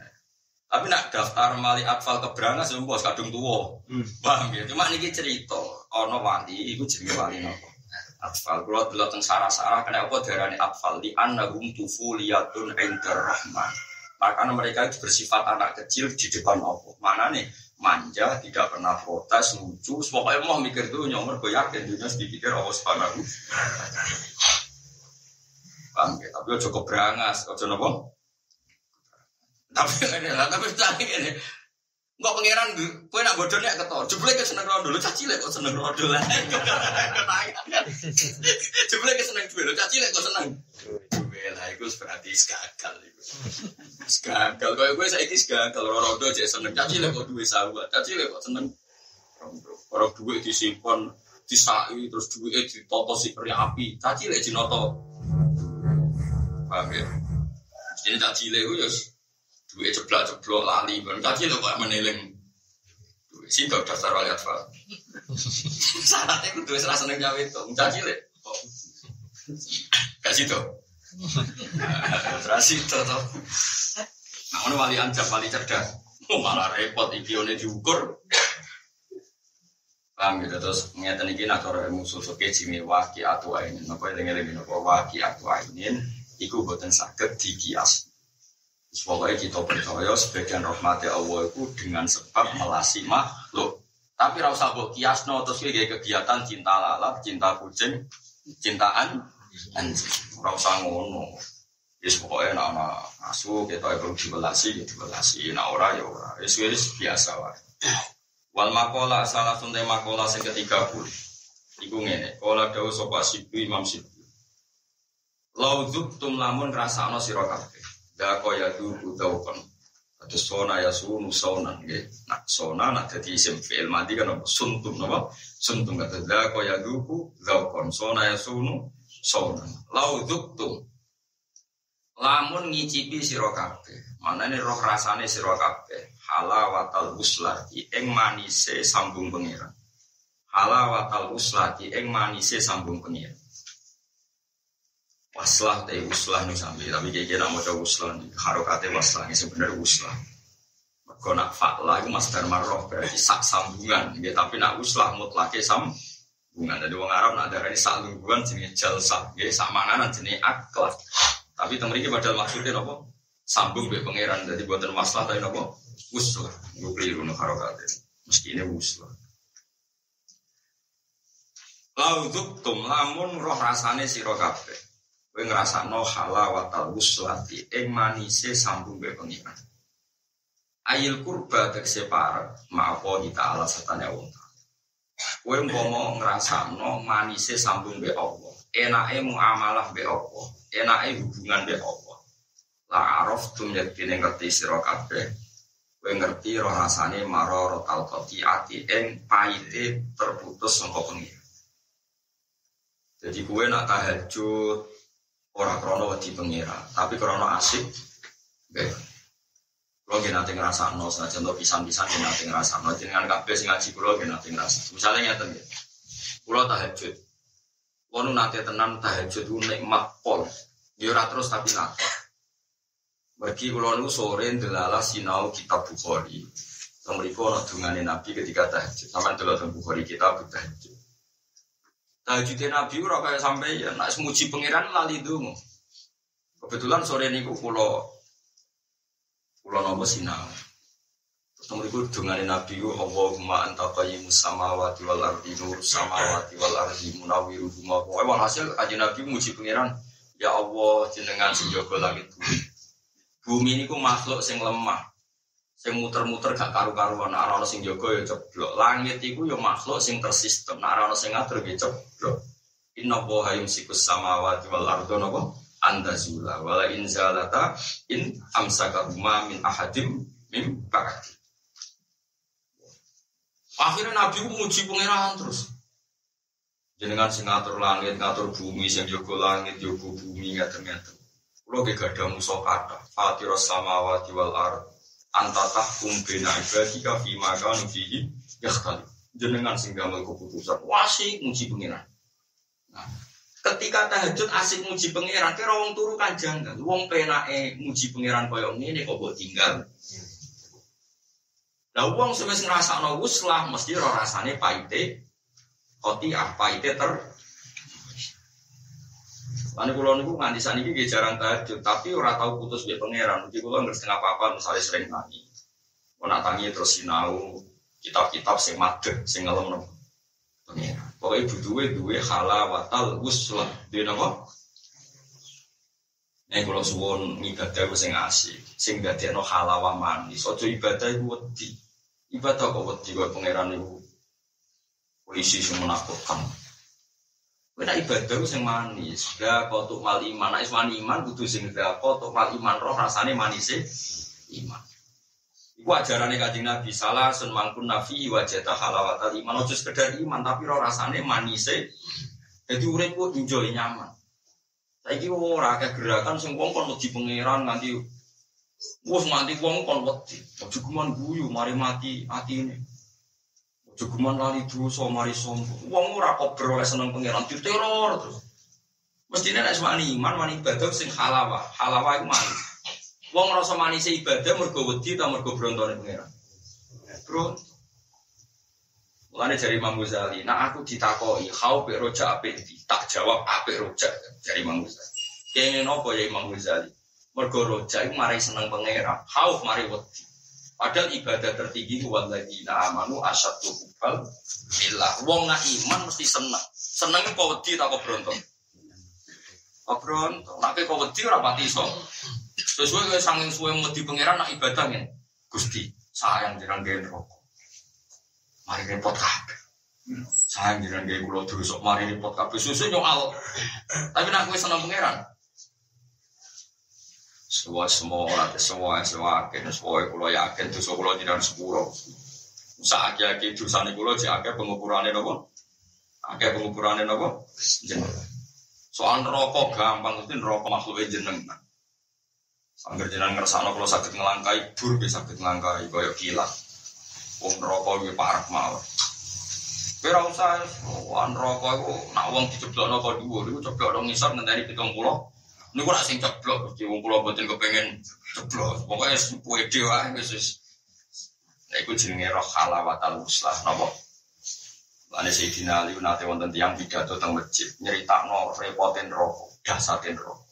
[SPEAKER 1] Tapi nak daftar mali atfal keberangas ya bos kadung tuwa. Hmm. Paham ya? Cuma niki cerita ana wali iku jenenge wali napa? Atfal kula delok teng sarah-sarah kena apa darane atfal li annahum tufuliyatun indar rahman. Karena mereka itu bersifat anak kecil di depan Allah. Mana nih? Manja, tidak pernah protes, lucu. Pokoknya mau mikir tuh nyomor, gue yakin dunia sedikit Allah subhanahu Bang, ya, tapi cukup berangas, ojo nopo. Tapi ini <laughs> tapi tadi ini. Enggak pangeran, gue nak bodohnya ketor. Jebule ke seneng rondo, lu caci kok seneng rondo lah. <laughs> Jebule ke seneng duwe, lu caci kok seneng. Duwe lah, itu berarti gagal. Gagal, kau gue saya kis gagal. Rondo aja seneng, caci kok duwe sahabat, caci kok seneng. Orang duit disimpan, disai, terus duit ditoto si peri api. Caci lek jinoto. Paham ya? Ini caci lek, ya duit ceblok lali kan kaji lo kok meneling duit sih gak daftar wali atfal syaratnya itu duit serasa seneng cawe itu. Caci le kasih tuh terus itu tuh nah ini wali anjab wali cerdas. Oh, malah repot ikione diukur. Paham gitu terus ngeten iki nak cara musuh soke jimi waki atau ainin napa eling-eling napa waki atau ainin iku boten saged dikias Pokoknya kita percaya sebagian rahmati Allah itu dengan sebab melasi makhluk. Tapi rasa buat kiasno terus kayak kegiatan cinta lalat, cinta kucing, cintaan anjing. Rasa ngono. Yes pokoknya nak nak asu kita perlu dibelasi, ya dibelasi. Nak ora ya ora. Wis biasa lah. Wal makola salah sunte makola sing ketiga puluh. Iku ngene. Kala dawuh sapa Sibu Imam Sibu. Lau tum lamun rasakno sira kabeh. Da kaya duku daukon. Ada sona ya sunu sona nggih. Nah sona nak dadi isim fi'il mati kan apa suntum napa? Suntum kata da kaya duku daukon. Sona ya sunu sona. Lau tum lamun ngicipi sira kabeh. Manane roh rasane sira kabeh. Halawatal uslati ing manise sambung pengiran. Halawatal uslati ing manise sambung pengiran. Waslah teh uslah nih sambil tapi kayak kira mau coba uslah harokatnya waslah ini sebenarnya uslah. Mereka nak faklah itu mas marroh berarti sak sambungan, ya, tapi nak uslah mutlaknya sambungan. Jadi orang Arab nak darah ini sak lungguan jenis jalsa, ya sak manganan jenis akhlak. Tapi temen ini padahal maksudnya apa? Sambung be pangeran. Jadi buatan masalah tapi apa? Uslah. Gue keliru nih harokatnya. Meski ini uslah. Lauduk tum lamun roh rasane siro kabeh. Kowe ngrasakno halawatal wuslati ing manise sambung be pengiran. Ayil kurba tegese parek ma'apa ta'ala satane Allah. Kowe umpama ngrasakno manise sambung be Allah. Enake muamalah be Allah. Enake hubungan be Allah. La araf tum yaktine ngerti sira kabeh. Kowe ngerti roh rasane maror talqati ati ing paite terputus saka pengiran. Jadi kue nak tahajud, Orang krono wedi pengira, tapi krono asik. Oke. Kalau gak nanti ngerasa no, saja contoh pisan-pisan gak nanti ngerasa no. Dengan kabeh sing ngaji kulo gak nanti ngerasa. Misalnya nyata nih, kulo tahajud. Kulo nanti tenang tahajud itu nikmat pol. Dia terus tapi nanti. Bagi kulo nu sore delala sinau kitab Bukhari. Nak dungane Nabi ketika tahajud. Sama delala Bukhari kita tahajud. Tahajudnya Nabi ora kaya sampai ya nak semuji pangeran lali dungu. Kebetulan sore niku kula kula nopo sinau. Terus mriku dungane Nabi ku Allahumma anta qayyimus samawati wal ardi nur samawati wal ardi munawwiru huma. Pokoke hasil aja Nabi muji pangeran. Ya Allah jenengan sing jaga langit bumi. Bumi niku makhluk sing lemah sing muter-muter gak karu-karuan. Nek ana sing jaga ya ceblok. Langit iku ya makhluk sing tersistem. Nek ana sing ngatur ya ceblok. Inna wa yumsikus samawati wal ardo napa? Andazula. Wala in zalata in amsakahuma min ahadim min ba'di. Akhirnya nabi muji pangeran terus. Jenengan sing ngatur langit ngatur bumi sing jaga langit jaga bumi ngatur-ngatur kula ge gadah musa kata fatiros samawati wal ardo antatah kumbina ibadika fi maka nufihi kali jenengan sing keputusan. Wasik muji pengiran. Nah, ketika tahajud asik muji pengiran kira wong turu kan. Janggal wong penake muji pengiran koyo ngene kok mbok tinggal. Lah wong sing ngrasakno wuslah mesti ora rasane paite koti ah paite ter Lalu kulo niku nganti saniki nggih jarang tahajud, tapi ora tahu putus be pangeran. Jadi kulo nggak setengah apa-apa misalnya sering tangi. Nak tangi terus sinau kitab-kitab sing madeg, sing ngelem nopo. Pangeran. Pokoknya ibu duwe duwe halawatal uslah. Duwe nopo? Nek kulo suwon ibadah sing asik, sing dadekno halawa manis. Aja ibadah iku wedi. Ibadah kok wedi kok pangeran iku polisi sing menakutkan. Kowe nak ibadah sing manis. Ya kotuk mal iman, nek wani iman kudu sing da kotuk mal iman roh rasane manis iman. Iku ajarane Kanjeng Nabi salah sun mangkun nafi wajata halawatal iman ojo sekedar iman tapi roh rasane manis Jadi urip ku enjoy nyaman. Saiki ora akeh gerakan sing wong kon wedi pangeran nganti wis mati wong kon wedi. Ojo guyu mari mati atine. Jogeman lali dosa mari sombong. Wong ora kok oleh seneng pangeran diteror terus. Mestinya nek semani iman mani ibadah sing halawa. Halawa iku manis. Wong ngrasa manis ibadah mergo wedi ta mergo brontone pangeran. Bro. Mulane jari Imam Ghazali, nah aku ditakoki, "Kau pe roja apik Tak jawab apik roja. Jari Imam Ghazali. Kene nopo ya Imam Ghazali? Mergo roja iku mari seneng pangeran, khauf mari wedi. Padahal ibadah tertinggi walladzina amanu asyaddu hubbal billah. Wong nak iman mesti seneng. Seneng kok wedi tak kok brontok. Kok brontok. Nek kok wedi ora pati iso. Sesuai kaya sanging suwe wedi pangeran nak ibadah ngene. Gusti, sayang jenengan gawe rokok. Mari repot kabeh. Sayang jenengan gawe kula dosa, mari repot kabeh. Susu nyoal. Tapi nak kowe seneng pangeran, semua semua orang semua semua akhirnya semua kulo yakin dosa kulo tidak sepuro. Saat yakin dosa nih kulo cek akhir pengukurannya nopo, akhir pengukurannya nopo. Soal rokok gampang itu rokok makhluknya jeneng. Angger jenengan ngersakno kula saged ngelangkai bur bisa saged ngelangkai kaya kilat. Wong rokok iki parah mawon. Kowe ora usah wan rokok iku nak wong diceblokno kok dhuwur iku ceblok nang ngisor ngenteni 70 Niku ora sing ceblok, Gusti wong kula mboten kepengin ceblok. Pokoke wis pede wae wis wis. Iku jenenge roh halawatal muslah napa? Lane Sayyidina Ali nate wonten tiyang pidato teng masjid nyeritakno repoten rokok, dasaten rokok.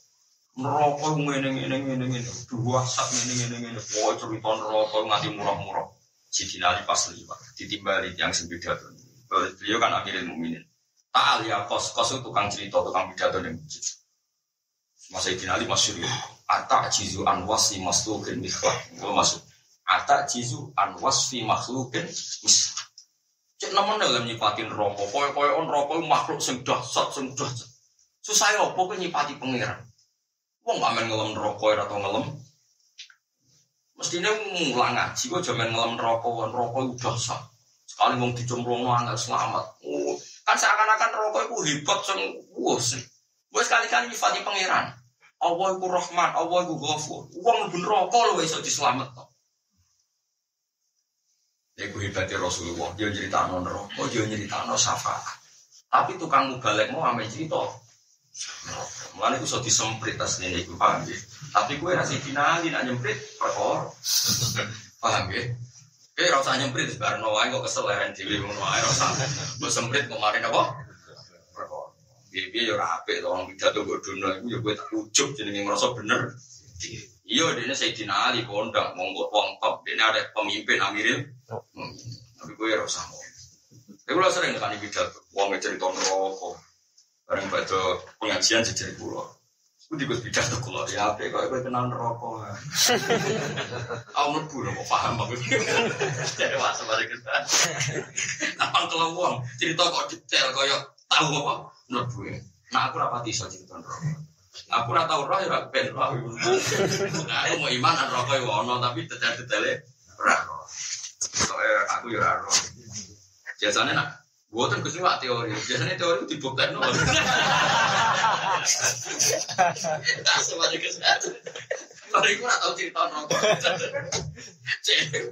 [SPEAKER 1] Neraka ngene ngene ngene ngene, dua sak ngene ngene ngene. Pokoke cerita neraka nganti murah-murah. Sayyidina Ali pas liwat ditimbali tiyang sing pidato. Beliau kan akhirnya mukminin. Ta'al ya kos kos itu tukang cerita tukang pidato ning masjid. Mas Sayyidina Ali masyur ya. Ata jizu an wasfi makhlukin mikhlah. Gue masuk. Ata jizu an wasfi makhlukin mikhlah. Cek nemen dalam nyipatin rokok. Koy-koy on rokok makhluk sing dahsyat sing dahsyat. Susah ya apa nyipati pangeran. Wong gak main ngelem rokok atau ngelem. Mestinya ngulang ngaji kok jaman ngelem rokok, rokok itu dahsyat. Sekali wong dicemplung angel selamat. Oh, kan seakan-akan rokok itu hebat sing wus. Wes kali-kali nyifati pangeran. Allah iku Rahman, Allah iku Ghafur. Wong mlebu neraka lho iso dislametno. Ya iku hebatnya Rasulullah, dia nyeritakno neraka, dia nyeritakno syafaat. Tapi tukang mubalek mau ame cerita. Mulane iso disemprit tas ini iku paham ya. Tapi gue nasi finali nak nyemprit perkor. <laughs> Paham ya? Eh, rasa nyemprit sebarang wae kok kesel dhewe ngono wae rasa. Mbok semprit kemarin apa? Biar ya rapi, orang pidato gue dunia itu ya gue tak ujuk jadi ngerasa bener. Iya, dia saya dinali kondang, monggo wong top, dia ada pemimpin amiril. Tapi gue ya rasa mau. Tapi gue sering kan pidato, wong cerita rokok, bareng pada pengajian jadi pulau. Gue di pidato kulo ya, apa kau gue kenal rokok. <laughs> Aku mlebu kok paham aku. Jadi masa balik kita. Apa kalau wong cerita kok detail kaya tahu apa? Mlebu ya. Nah aku rapati iso cerita rokok. Aku ora tau roh ya ora ben roh. Nah, aku mau iman an rokok ya ono tapi detail-detailnya roh. Soalnya aku ya roh. Biasanya nak Buatan kusni wak teori, biasanya teori dibuktikan no. Tak semuanya kesehatan. Kalau aku nggak tahu cerita rokok. Cewek.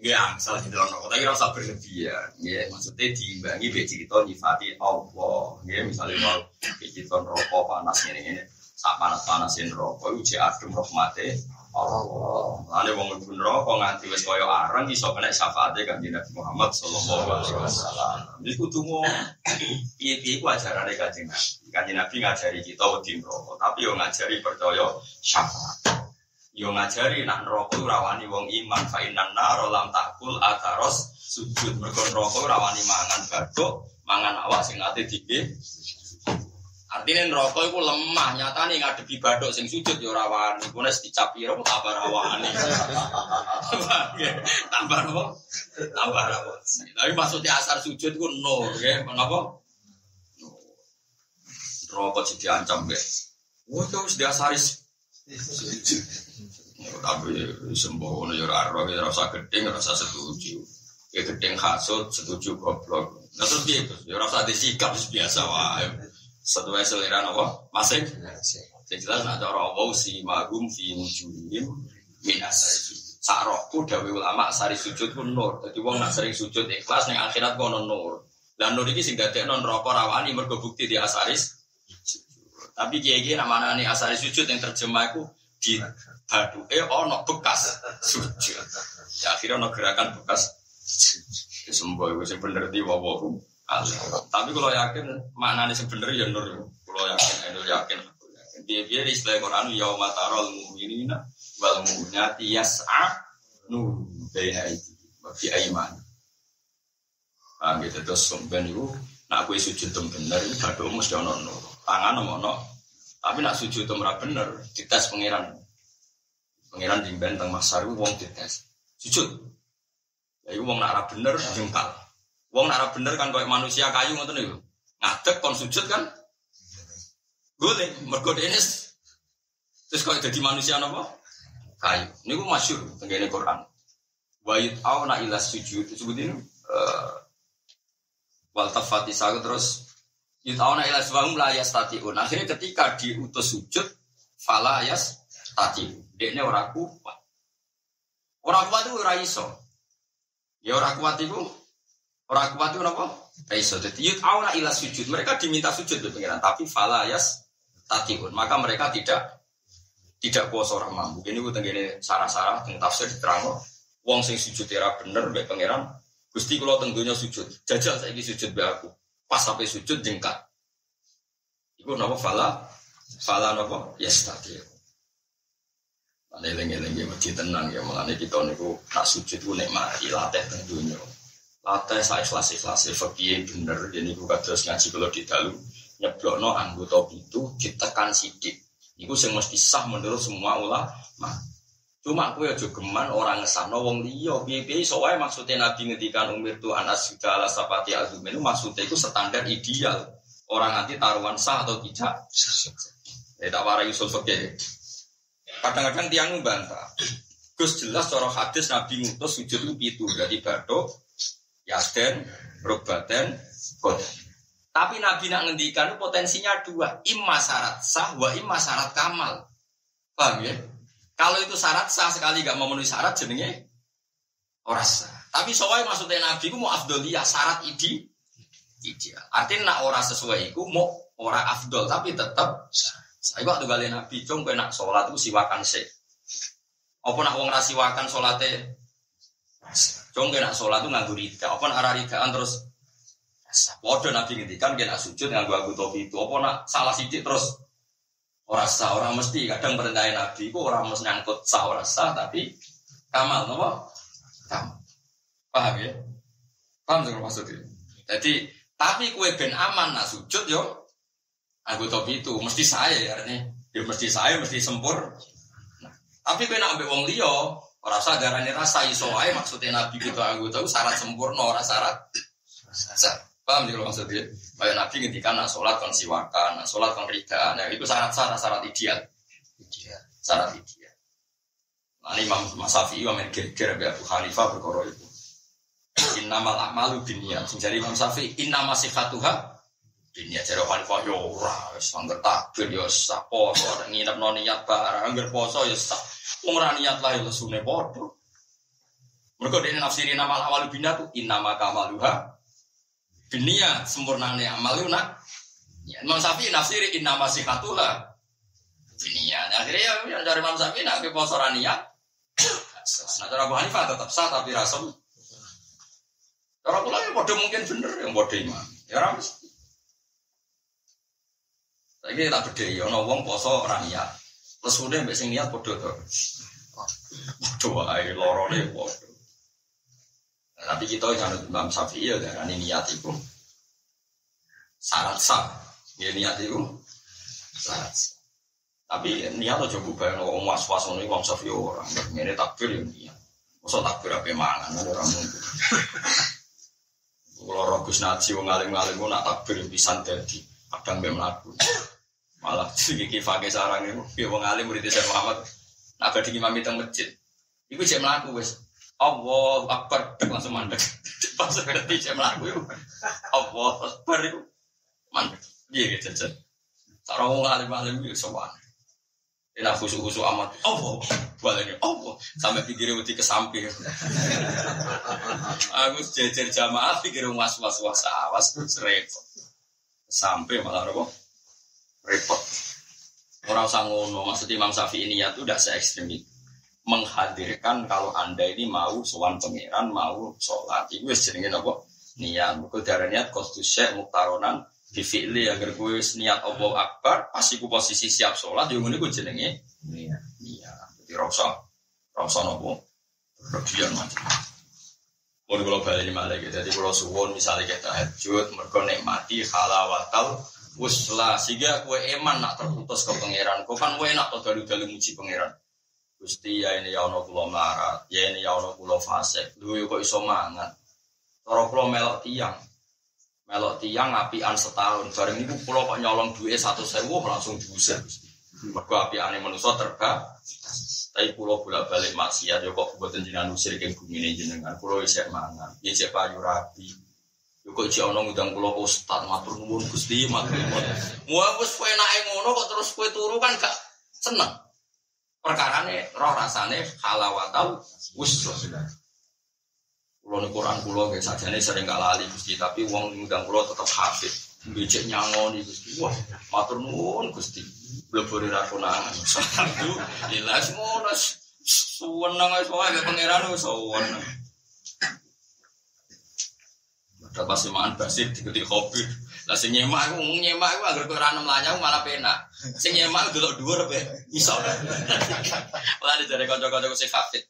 [SPEAKER 1] Ya, salah di dalam rokok, tapi rasa berlebihan. Ya, maksudnya diimbangi be cerita nyifati Allah. Ya, misalnya mau be cerita rokok panas ini ini, sak panas panasin rokok, uji adem rahmati Allah. Lalu wong mlebu neraka nganti wis kaya areng iso kena syafaate Kanjeng Nabi Muhammad sallallahu alaihi wasallam. Iki kudu mau piye-piye ku ajarane Kanjeng Nabi. Kanjeng Nabi ngajari kita wedi neraka, tapi yo ngajari percaya syafaat. Yo ngajari nak neraka ora wani wong iman fa innan nar lam takul ataros sujud mergo neraka ora wani mangan baduk, mangan awak sing ate dike. Artinya neraka itu lemah, nyata nih ngadepi badok sing sujud ya ora wani. Ku nek dicap piro tambah ora wani. <laughs> tambah apa? Tambah ora wani. Tapi maksudnya asar sujud ku nur, nggih. Menapa? Neraka jadi ancam, nggih. Wah, itu harus diasari tapi yo ora ora ora usah gedeng ora usah setuju. Ya gedeng hasut setuju goblok. Nah terus piye terus? Ya ora usah disikap biasa wae. Satu wae selera apa? Masih. Sing jelas nak cara Allah si magum fi wujuhim min asari. Sarokku dawe ulama sari sujud pun nur. Jadi wong nak sering sujud ikhlas ning akhirat kono nur. Dan nur iki sing dadekno neraka rawani mergo bukti di asaris. Tapi kiai-kiai namanya nih asari sujud yang terjemah itu di badu. Eh ono bekas sujud. Ya akhirnya ono gerakan bekas sembuh itu bener di wawahu tapi kalau yakin maknanya sebenernya ya nur. Kalau yakin itu yakin. Dia dia di istilah Quran yauma tarol mu'minina wal mu'minati yas'a nu baina aidi wa fi aiman. Ah gitu terus sampean iku nak kowe sujud tem bener iku badhe mesti ono tangan ono tapi nak sujud tem ora bener dites pangeran. Pangeran jimben teng masar wong dites. Sujud. Ya iku wong nak bener jengkal. Wong nak bener kan koyo manusia kayu ngoten niku. Ngadeg kon sujud kan boleh, mergo dene terus kok jadi manusia napa? Kayu. Niku masyhur tenggene Quran. Wa yut'auna ila sujud disebut ini tafati terus yut'auna ila subhum la yastati'un. Akhirnya ketika diutus sujud fala yastati'un. Dekne ora kuat. Ora kuat itu ora iso. Ya ora kuat itu ora kuat itu? Ora iso. Dadi yut'auna ila sujud. Mereka diminta sujud pengiran, tapi fala yas tatiun. Maka mereka tidak tidak kuasa orang mampu. Ini gue tenggine sarah-sarah tentang tafsir diterang. Wong sing sujud era bener be pangeran. Gusti kalau tentunya sujud. Jajal saya ini sujud be aku. Pas sampai sujud jengkat. Iku napa fala fala napa yes tatiun. Ane eling-eling ya mesti tenang ya mengenai kita niku nak sujud ku nikmati latih tentunya. Latih saya ikhlas-ikhlas fakih bener jadi gue kados ngaji kalau di dalu nyeblokno anggota itu ditekan sidik. Iku sing mesti sah menurut semua ulama. Cuma aku ya geman orang ngesano wong liya piye-piye iso wae maksudnya Nabi ngendikan umir tu anas sudah ala sapati azum itu maksudnya itu standar ideal. Orang nanti taruhan sah atau tidak. Ya tak warai usul fikih. Kadang-kadang tiang bantah. Gus jelas cara hadis Nabi ngutus sujud itu itu jadi batuk, yaden, robaten. Tapi Nabi nak ngendikan potensinya dua, imma syarat sah, wa imma syarat kamal. Paham ya? Kalau itu syarat sah sekali gak memenuhi syarat jenenge ora sah. Tapi soalnya maksudnya Nabi ku mau afdoliyah syarat idi ideal. Artinya nak ora sesuai iku mau ora afdol tapi tetap saya waktu kali Nabi cung nak sholat itu siwakan sih. Apa nak wong rasiwakan sholatnya Cung nak sholat itu nganggur rida. Apa nak arah ridaan terus Waduh Nabi ngendikan kena sujud nganggo aku topi itu. Apa nak salah sidik terus orang sah, orang mesti. Kadang perintahin Nabi itu orang mesti nyangkut sah orang sah tapi kamal nopo? Kamal. Paham ya? Paham sih maksudnya jadi tapi kue ben aman nak sujud yo. Aku topi itu mesti saya ya artinya. Ya mesti saya mesti sempur. Nah, tapi kue nak ambil wong liyo orang sah darahnya rasa iso maksudnya Nabi gitu aku tahu syarat sempurna orang syarat. Syarat Paham nih kalau maksudnya? Kayak Nabi ngendikan nak sholat kon siwakan, nak sholat kon rida, nah itu syarat-syarat syarat ideal. Ideal. Syarat ideal. Nah ini Imam Mas Syafi'i wa geger Abu Hanifah berkoro itu. Innamal a'malu binniyat. Sing jari Imam Syafi'i innama sihatuha binniyat. Jari Hanifah yo ya ora wis angger takbir yo ya sah poso nginep no niat barang angger poso yo ya. Wong ora niat lah yo lesune padha. Mergo dene nafsiri nama awal binniyat tu innama kamaluha Dunia sempurnane amal itu nak. Ya, Imam Syafi'i nafsiri inna masih katulah. Dunia. Akhirnya ya yang dari Imam Syafi'i nak ke posorania. Nah, cara Abu Hanifah tetap sah tapi rasem. Cara pula yang bodoh mungkin bener yang bodoh imam. Ya ramus. Lagi tak beda ya, ono wong poso ora niat. Terus udah mbek sing niat bodoh to. Bodoh ae lorone bodoh. Tapi kita yang Imam Syafi'i ya ini niat itu syarat sah. Ya niat itu syarat sah. Tapi niat aja bayang ngomong was-was ini Imam Syafi'i orang. Ini takbir ya niat. Masa takbir apa mangan orang mungkin. <laughs> Kalau rogus naji wong ngalim-ngalim nak takbir bisa jadi kadang mbek mlaku. Malah iki fakir sarang itu, ya wong alim saya Muhammad. Nak badhe imam itu masjid. Iku cek mlaku wis. Allah Akbar langsung mandek. <laughs> Pas ngerti saya melaku itu. Allah Akbar itu mandek. Iya gitu jajan. Cara wong alim-alim itu sowan. Enak khusu-khusu amat. Allah. Balenya Allah. Sampai pikirnya mesti ke samping. <laughs> Aku jejer jamaah pikir was-was was awas repot. Sampai malah repot. Repot. Orang sangono maksudnya Imam Syafi'i ini ya tuh udah se ekstrim itu menghadirkan kalau anda ini mau sowan pangeran mau sholat itu wis jenenge apa niat mergo darah niat kostus syekh muktaronan Bifili agar kue niat Allah Akbar, pasti ku posisi siap sholat, yang ini gue jenenge. Iya. Iya. Jadi rasa, rasa nopo. Berlebihan macam. Mau kalau balik lima lagi, jadi kalau suwon misalnya kita hajut, mereka nikmati halawatal uslah sehingga kue eman nak terputus ke pangeran. Kau kan kue nak dalu dalu muji pangeran. Gusti ya ini ya ono kulo marat, ya ini ya ono kulo fasek. Lu kok iso mangan. Cara kulo melok tiang, melok tiang apian setahun. Bareng itu pulau kok nyolong satu sewu langsung diusir mergo apiane manusia terbang. Tapi pulau bolak balik maksiat yo kok buat jenengan usir ke bumi ini jenengan. Pulau isek mangan isek payu rapi yo kok jauh nong udang pulau ustad matur nuwun gusti matur nuwun. Mua wis kowe naik ngono kok terus kue turu kan gak seneng perkara nih roh rasane halawatau wis Kulo nih Quran kulo kayak saja nih sering gak lali gusti, tapi uang ngundang kulo tetap hafid. Becek nyangoni gusti, wah matur nuwun gusti. Blebori rakonangan, satu, jelas ngono, suwenang aja soalnya pangeran suwenang. Ada pas semaan basir diketik kopi. Lah sing nyemak aku nyemak aku agar kowe ra nem malah penak. Sing nyemak delok dhuwur pe iso. <laughs> Lah dari kanca-kanca sing hafid.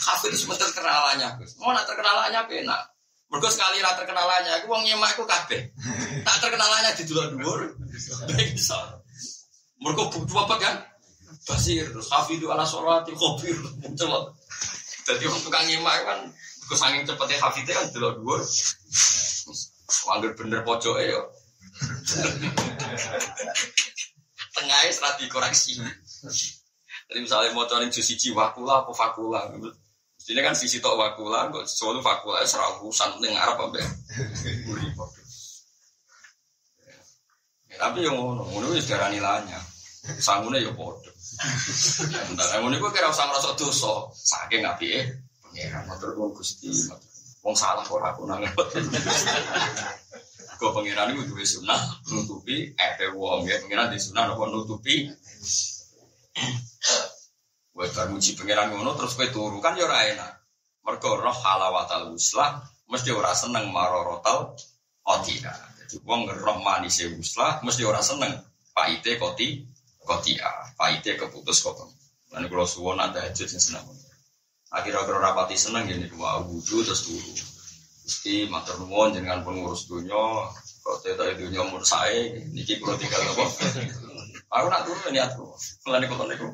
[SPEAKER 1] Kafir itu sebentar terkenalannya. Mau nak terkenalannya enak. Mereka sekali lah terkenalannya, aku uang nyemak aku kafe. Tak terkenalannya di dua. Baik besar. Mereka butuh apa kan? Basir, terus hafidu ala sholati khobir, muncul. Jadi orang tukang nyemak kan, kesangin cepetnya hafidnya kan dua dua. Wanggir bener pojok ya. Tengahnya serati koreksi. Jadi misalnya mau cari jus siji wakula apa fakula. Ini kan sisi tok wakula, kok sesuatu fakula serau urusan dengan Arab apa ya, Tapi yang ngono, ngono wis darah nilainya. Sangune ya padha. Entar ngono iku kira usah ngrasa dosa, saking apike pangeran matur nuwun Gusti. Wong salah ora aku nang. Kok pangeran iku duwe sunah nutupi epe wong ya pangeran di sunah napa nutupi bar muji pangeran ngono terus kowe turu kan ya ora enak. Mergo roh halawatal uslah mesti ora seneng marorotal otia. Jadi wong roh manis uslah mesti ora seneng paite koti kotia. Paite keputus kok. Lan kula suwon ada sing seneng. Akhir-akhir rapati seneng gini dua wudhu terus turu. Gusti matur nuwun jenengan pengurus dunya kok tetok dunya umur sae niki kula tinggal apa? <laughs> Aku nak turu ini aku. Mulane kok niku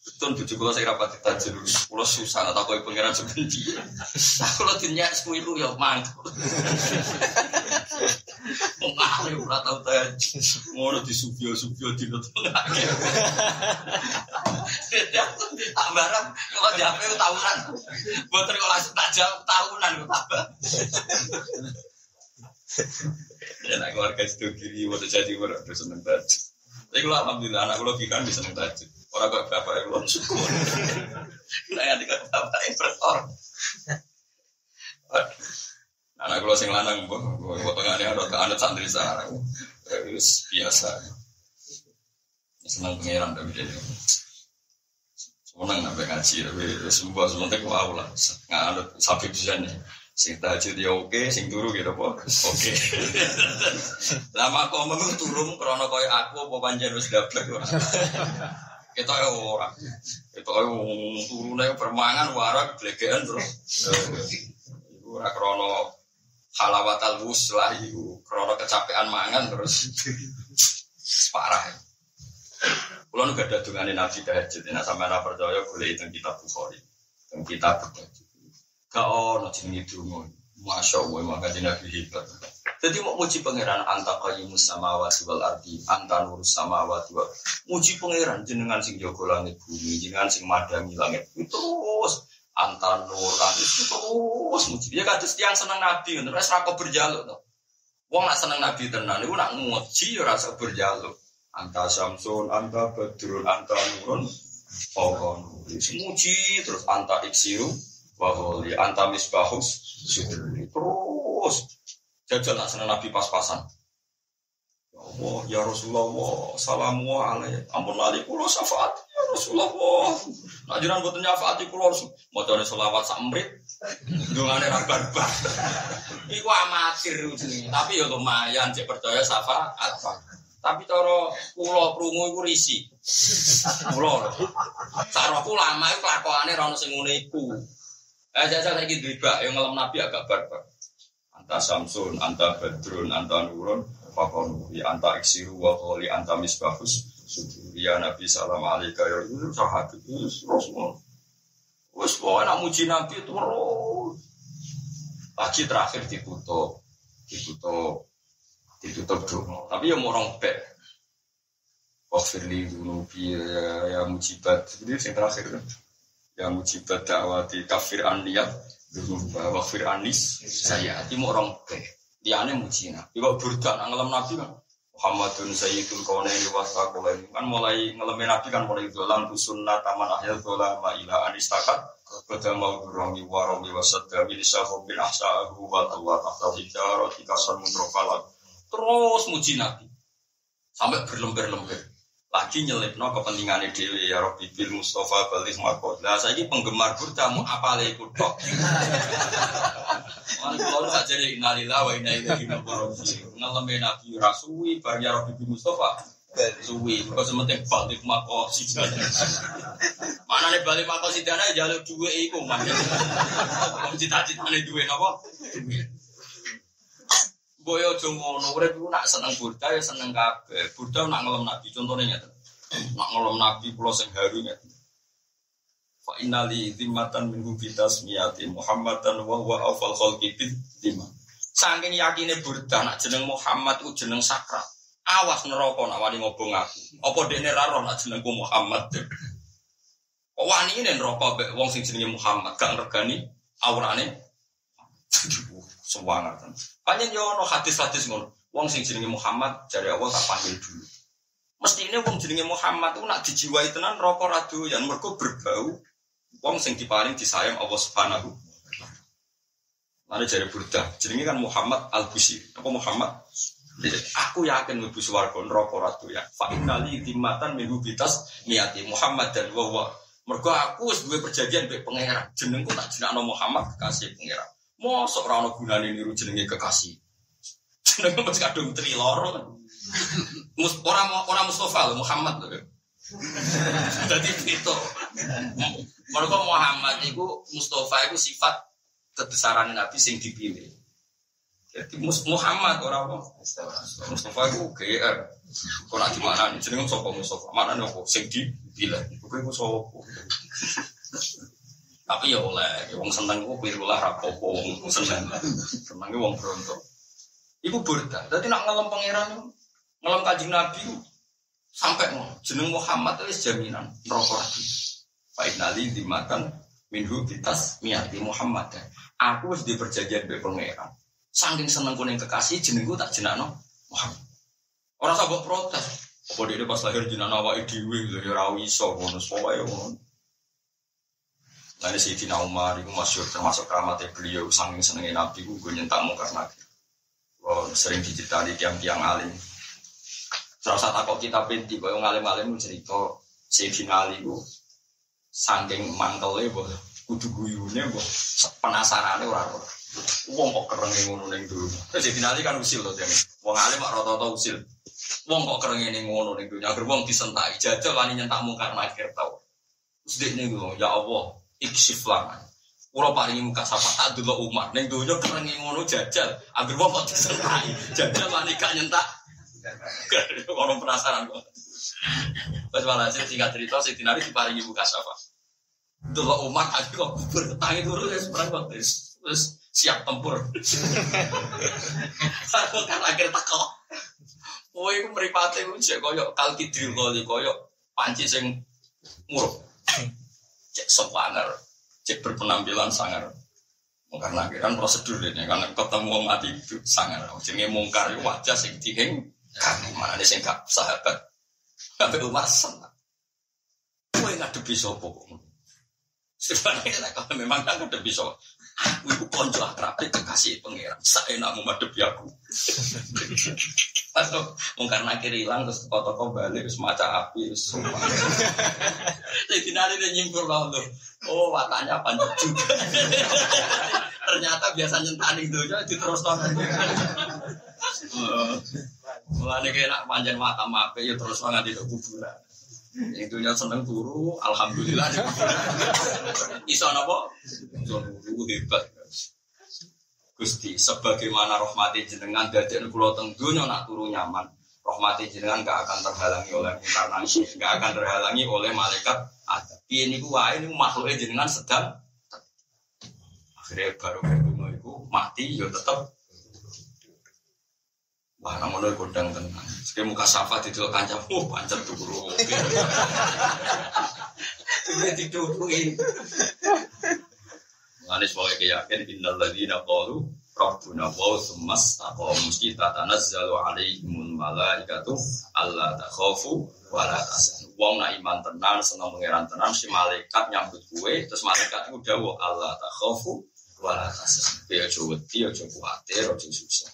[SPEAKER 1] Betul bujuk kula saya rapat tajir, kula susah atau kau pangeran sebenci. Nah kalau dinyak sekuilu ya mantap. Mengalih ora tau tajir, ngono di subio subio di nutung lagi. Tak barang kalau jape tahunan, buat langsung tak jawab tahunan tambah. Ya nak keluarga itu kiri, waktu jadi orang seneng tajir. Tapi kalau alhamdulillah anak kalau kikan bisa seneng. Orang kok bapak belum syukur. Nah, yang dikata bapak yang bertor. Anak kalau sing lanang, gue tengahnya ada anak santri sana. Terus biasa. Senang pengiran tapi dia. Senang sampai ngaji tapi semua semuanya wow lah. Nggak ada sapi bisa nih. Sing tahajud ya oke, sing turu gitu kok. Oke. Lama kok memang turun krono koyo aku apa panjen wis dablek kita ya orang, kita ya turunnya permangan warak blegean terus. Ibu ora krono halawat al lah ibu krono kecapean mangan terus parah. Kulo nu gak ada dungane Nabi tahajud, nek sampeyan ora percaya boleh itu kitab Bukhari. Teng kitab. Gak ono jenenge donga. Masya Allah, maka Nabi hebat. Jadi mau muji pangeran anta qayyumus samawati wal ardi, anta nurus samawati wal muji pangeran jenengan sing jaga langit bumi, jenengan sing madangi langit. Itu terus anta nur itu terus muji. Dia kados tiang seneng nabi, terus ra berjaluk to. Wong nak seneng nabi tenan iku nak muji ya rasa berjaluk. Anta samsun, anta badrun, anta nurun, pokon. Muji terus anta iksiru, waholi, anta misbahus, terus Jajal nak senang Nabi pas-pasan. Ya Allah, ya Rasulullah, salamu alaihi. Ampun lali kulo syafaat, ya Rasulullah. Nak jiran boten nyafaati kulo harus mau selawat samrit. Dungane ra barbar. <laughs> Iku amatir tapi ya lumayan cek percaya syafaat. Tapi cara kula krungu iku risi. Kula. Sarwaku lama iku lakokane ra ono sing. Eh jajal saiki duwe bak yang ngelem nabi agak barbar. Anta Samsun, anta Badrun, anta Nurun, fakon ya anta iksiru wa qoli anta misbahus ya Nabi salam alaikum ya itu sahabat itu Rasul. Wes pokoke nak muji Nabi terus. Lagi terakhir ditutup, ditutup, ditutup dulu. Tapi yang orang bek. Wafirli dunubi ya, ya mujibat. Jadi yang terakhir kan. Ya mujibat dakwati kafir aniyat. Dunuba wafir anis. Saya hati mau orang bek. Dia aneh muji Nabi. Kok burdan ngelam Nabi kan. Muhammadun Sayyidul Kaunaini Wasaqulaini kan mulai ngelemin Nabi kan mulai dolan sunnah taman ahyal dolan ma ila anistakat Kata mau durangi warami wasadda bin sahu bin ahsa'ahu wa Allah tahta hijarat ikasan mudrofalat Terus muji Nabi Sampai berlembar-lembar lagi nyelipno kepentingannya dewi ya Rabbi bil Mustafa balik makot. Lah saya ini penggemar burda mau apa lagi <laughs> kutok. Mana kalau tak jadi inalillah wa inna ilaihi raji'un. Ngalame Nabi Rasui bar ya Rabbi bil Mustafa? Suwi. Kok sementing balik mako sidana <laughs> mana nih balik mako sidana jalur dua iku mah <laughs> wong cita-citane duwe napa Boyo jongono, urip iku nak seneng burda ya seneng kabeh. Burda nak ngelem nabi, contohnya ngeten. <clears throat> Nak ngelem nabi pulau sing haru ngeten. Fa innali zimmatan min hubitas miyati Muhammadan wa huwa afal khalqi bid lima. Saking yakine burda nak jeneng Muhammad ku jeneng sakral. Awas neraka nak wani ngobong aku. Apa dekne ra roh nak jenengku Muhammad. Kok wani ini neraka wong sing jenenge Muhammad gak ngergani aurane. Sewangat. Panjen yo ono hadis-hadis ngono. Wong sing jenenge Muhammad jare Allah tak panggil dulu. Mesti ini wong jenenge Muhammad itu nak dijiwai tenan rokok radu yang mergo berbau. Wong sing diparing disayang Allah Subhanahu. Mana jare burda. Jenenge kan Muhammad Al Busi. Apa Muhammad? Aku yakin mlebu swarga neraka radu ya. Fa timatan min hubitas niati Muhammad dan wa wa. Mergo aku duwe perjanjian mbek pangeran. Jenengku tak jenakno Muhammad kekasih pangeran. Mosok ora ono gunane niru jenenge kekasih. Jenenge mesti kadung tri loro. Mus ora ora Mustafa lho, Muhammad lho. Dadi itu. Mergo Muhammad iku Mustafa iku sifat kebesaran Nabi sing dipilih. Jadi Muhammad ora apa? Mustafa iku GR. Kok nak di mana nih? Jenenge sapa Mustafa? Mana nih apa? Sing dipilih. Iku iku sapa? Tapi ya oleh, wong seneng ku pirulah rapopo, wong seneng. Senenge wong bronto. Iku burda. Dadi nak ngelem pangeran ngelem kanjeng Nabi sampai mau jeneng Muhammad itu jaminan neraka lagi. Fa innali dimakan minhu bitas miati Muhammad. Aku wis di be pangeran. Saking seneng kuning kekasih jenengku tak jenakno Muhammad. Orang sabuk protes. Apa dia pas lahir jenakno awake dhewe ya ora iso. Lalu Sayyidina Umar itu masyur termasuk keramatnya beliau saking senengnya Nabi gue nyentak mungkar nabi. Wow, sering diceritai tiang-tiang alim. Serasa takut kita binti, kalau ngalim-ngalim cerita Sayyidina Ali itu saking mantelnya, boh, kudu guyune, boh, penasarannya orang-orang. Wong kok kereng ngono ning dulu. Terus Sayyidina Ali kan usil loh, jadi wong alim kok rata-rata usil. Wong kok kereng ning ngono ning dunia, agar wong disentai, jajal wani nyentak mungkar nakir tau. Terus nih ya Allah, iksif langan. Kulo paringi muka sapa tak dulu umat ning donya kerengi ngono jajal. Angger wong kok disentai. Jajal wani gak nyentak. <laughs> Orang penasaran kok. Pas malah singkat cerita si Dinari diparingi muka sapa. Dulu umat aku kok bertangi turu ya seberang waktu terus siap tempur. <laughs> Aku kan akhir teko. Kowe iku mripate ku jek koyo kalkidril koyo panci sing muruk. Cek sopaner cek berpenampilan sangar. Nakir kan prosedur ini karena ketemu mati itu sangar. Jenenge mungkar wajah sing dihing kan mana nih sing gak sahabat. Sampai Umar senang. Kowe ngadepi sapa kok? Sebenarnya kalau memang kan ngadepi sapa. Aku itu konco akrab kekasih pangeran. Saya nak mau ngadepi aku. Atau mungkar nakir hilang terus toko-toko balik terus maca api terus sumpah. Jadi nanti dia nyimpul lalu. Oh, watanya panjang juga. Ternyata biasa nyentani jadi terus nonton. Mulane kena panjang mata mape ya terus nganti di kuburan. Yang dunia seneng turu, alhamdulillah. Iso napa? Iso hebat. Gusti, sebagaimana rahmati jenengan dadi kula teng donya nak turu nyaman, rahmati jenengan gak akan terhalangi oleh inkarnasi, gak akan terhalangi oleh malaikat ada. Ini niku wae niku jenengan sedang akhirnya baru itu mati ya tetap Wah, namun itu kodang tenang. Sekali muka safa kancam, oh pancet tuh bro. <laughs> Sudah Manis pokoknya keyakin innal ladzina qalu rabbuna wa summas taqom mesti tatanazzalu alaihimul malaikatu alla takhafu wa la tahzanu. Wong nak iman tenan seneng pangeran tenan si malaikat nyambut kue terus malaikat itu dawuh Allah takhafu wa la tahzanu. Ya aja wedi aja kuwatir aja susah.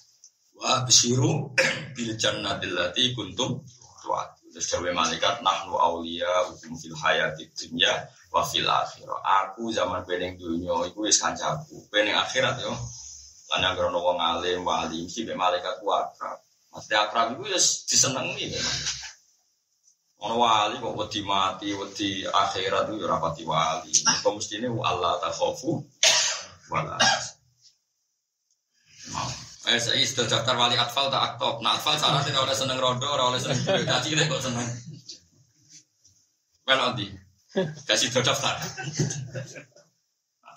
[SPEAKER 1] Wa bisiru <clears throat> bil jannatil lati kuntum tuat. Terus dawe malaikat nahnu aulia hukum fil hayati dunya wa fil akhirah. Aku zaman peneng dunya iku wis kancaku. Peneng akhirat yo. Lan yang krono wong alim wali mesti mek malaikat ku akrab. Mesti akrab iku wis disenengi memang. Ono wali kok wedi mati, wedi akhirat itu ora pati wali. Kok mestine Allah takhafu wala. Eh, saya sudah daftar wali atfal tak aktif. Nah, atfal syaratnya kalau seneng rondo, kalau seneng dulu. Jadi kita kok seneng. Well, nanti kasih sudah daftar.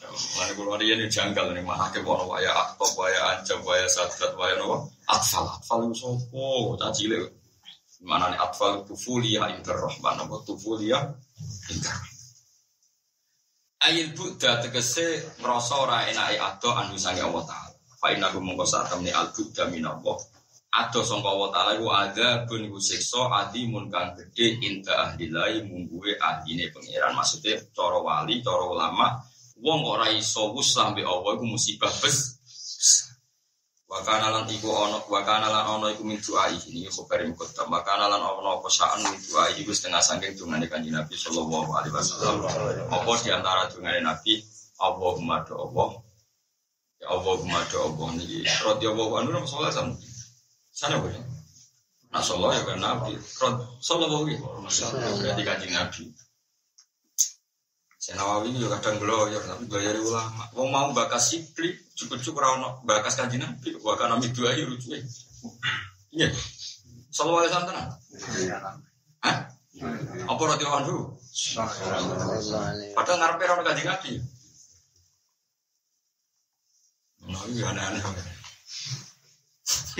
[SPEAKER 1] Mana kalau ada yang janggal nih, mah ke bono waya aktif, waya ancam, waya sadat, waya nopo. Atfal, atfal itu sopo, caci le. Mana nih atfal tufulia interrohman, nopo tufulia interrohman. Ayil Buddha tegese ngerasa ora enake ado anu sange Allah Ta'ala. Fa'ina ku mongko saat temni al buddha minallah. Ado sangka wa ta'ala ku ada pun iku adi mun kang gede inta ahlilai mungguwe ahline pangeran. Maksudnya cara wali, cara ulama, wong ora iso wus sampe Allah iku musibah bes. Wakana lan iku ono, wakana lan ono iku min du'ai ini khabar yang kota. Wakana lan ono apa sa'an min du'ai iku setengah sangking dungane kanji Nabi sallallahu alaihi wasallam. Apa di antara dungane Nabi Allahumma do Allah Ya Allah kumada Allah niki Allah anu nama sholat sama sana boleh. Nah sholat ya kan nabi. Rot sholat boleh. Berarti kaji nabi. Saya nawawi ini juga kadang ya tapi bayar ulama. Mau mau bakas sipli cukup cukup rawon bakas kaji nabi. Bahkan nabi dua ya lucu iya. Sholat wali santan Hah? Apa roti Allah dulu? Padahal ngarepe rawon kaji nabi Nah, iya aneh-aneh.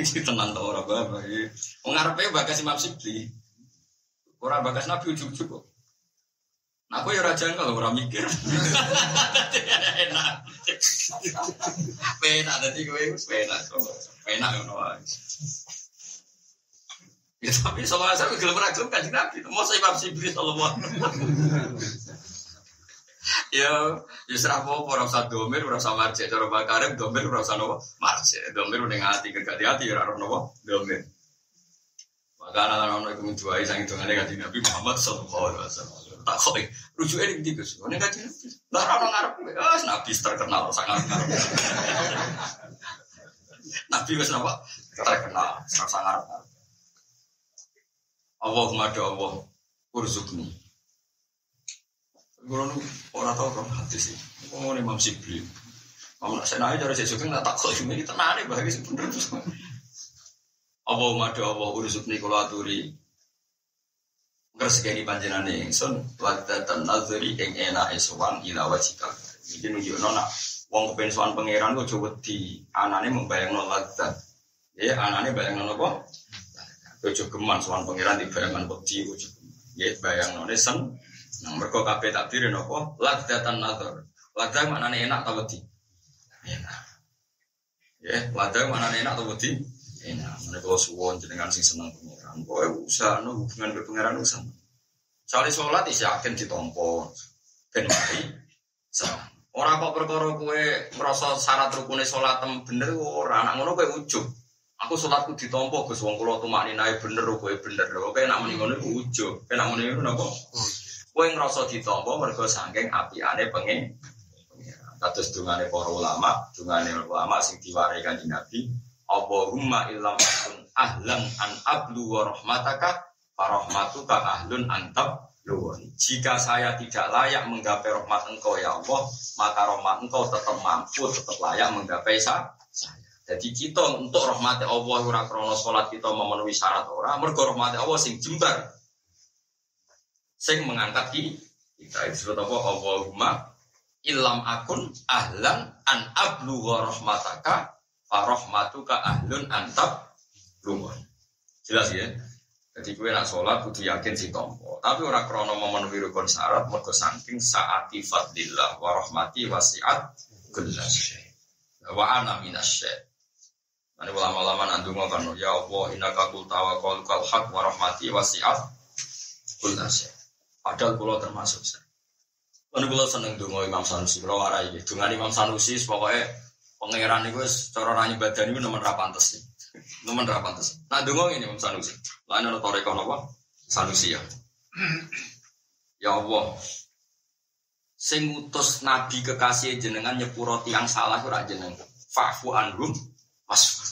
[SPEAKER 1] Ini tenang tau orang bapak. Mengarepnya bagas Imam Sibli. Orang bagas Nabi ujuk-ujuk kok. Nah, aku ya raja kalau orang mikir. Enak. Penak tadi gue penak. Penak ngono Ya tapi sama saya gelem ra gelem kan Nabi. Mau saya Imam Sibli sallallahu ya ya serah apa ora usah domir ora usah marjek cara bakarim domir ora usah nopo? Marjek. Domir ning ati kerja hati ora ora nopo? Domir. Maka anak anak itu menjuai sang itu ada kaji nabi Muhammad sallallahu alaihi wasallam. Tak rujuk ini tiga sih ini kaji nabi. Lah orang Arab ah nabi terkenal sangat ngarep. Nabi wes napa terkenal sangat ngarep. Allahumma do Allah. Urzukni Gue nu orang tahu kan hati sih. Oh ini Imam Sibli. Kamu nak senai dari sesuatu nggak takut cuma ini tenang nih bagi sebenernya terus. Allah madu Allah urusuk nih kalau aturi. Ngersekeni panjenane ingsun wadatan nazari ing enak eswan ila wajikal. Iki nunjuk nona wong kepen sowan pangeran kok coba di anane membayang no ladat. Ya anane bayang no apa? Ojo geman sowan pangeran di bayangan wedi ojo. Ya bayang no sen Nah, mereka kabeh takbir nopo ladatan nazar. Ladah mana enak tau wedi? Enak. Ya, ladah mana enak tau wedi? Enak. Mereka kalau suwon jenengan sing seneng pengiran. Pokoknya usaha no hubungan ke pengiran usaha. Soalnya sholat isi yakin ditompo. Ben mari. Orang kok perkara kue merasa syarat rukunnya sholat tem bener ora anak ngono kue ujub. Aku sholatku ditompo Gus wong kula tumak ninae bener kowe bener. Oke nak muni ngono iku. Nek ngono napa? Kowe ngrasa ditampa mergo saking apiane pengen. Kados dungane para ulama, dungane ulama sing diwarai kanjeng Nabi, Allahumma illam akun ahlan an ablu wa rahmataka farahmatuka ahlun antab luwani. Jika saya tidak layak menggapai rahmat engkau ya Allah, maka rahmat engkau tetap mampu, tetap layak menggapai saya. Jadi kita untuk rahmat Allah ora krono salat kita memenuhi syarat ora, mergo rahmat Allah sing jembar sing mengangkat kita disebut apa? Allahumma ilam akun ahlan an ablu wa rahmataka farahmatuka ahlun antab lumun jelas ya? Jadi gue nak sholat kudu yakin si tompo. Tapi orang krono memenuhi rukun syarat mergo saking saati fadlillah wa rahmati wasiat kullas wa ana minasy Nanti ulama-ulama nanti ngomong ya Allah inaka kul tawakal kal hak wasiat kullas Padahal pulau termasuk saya. Kan pulau seneng dungo Imam Sanusi, pulau warai gitu. Dengan Imam Sanusi, pokoknya pangeran itu cara nanya badan itu nomor pantas sih. Nomor pantas. Nah dungo ini Imam Sanusi. Lain ada toreko apa? Sanusi ya. <clears throat> Ya Allah, sing utus nabi kekasih jenengan nyepuro tiang salah ora jeneng fa'fu anhum wasfu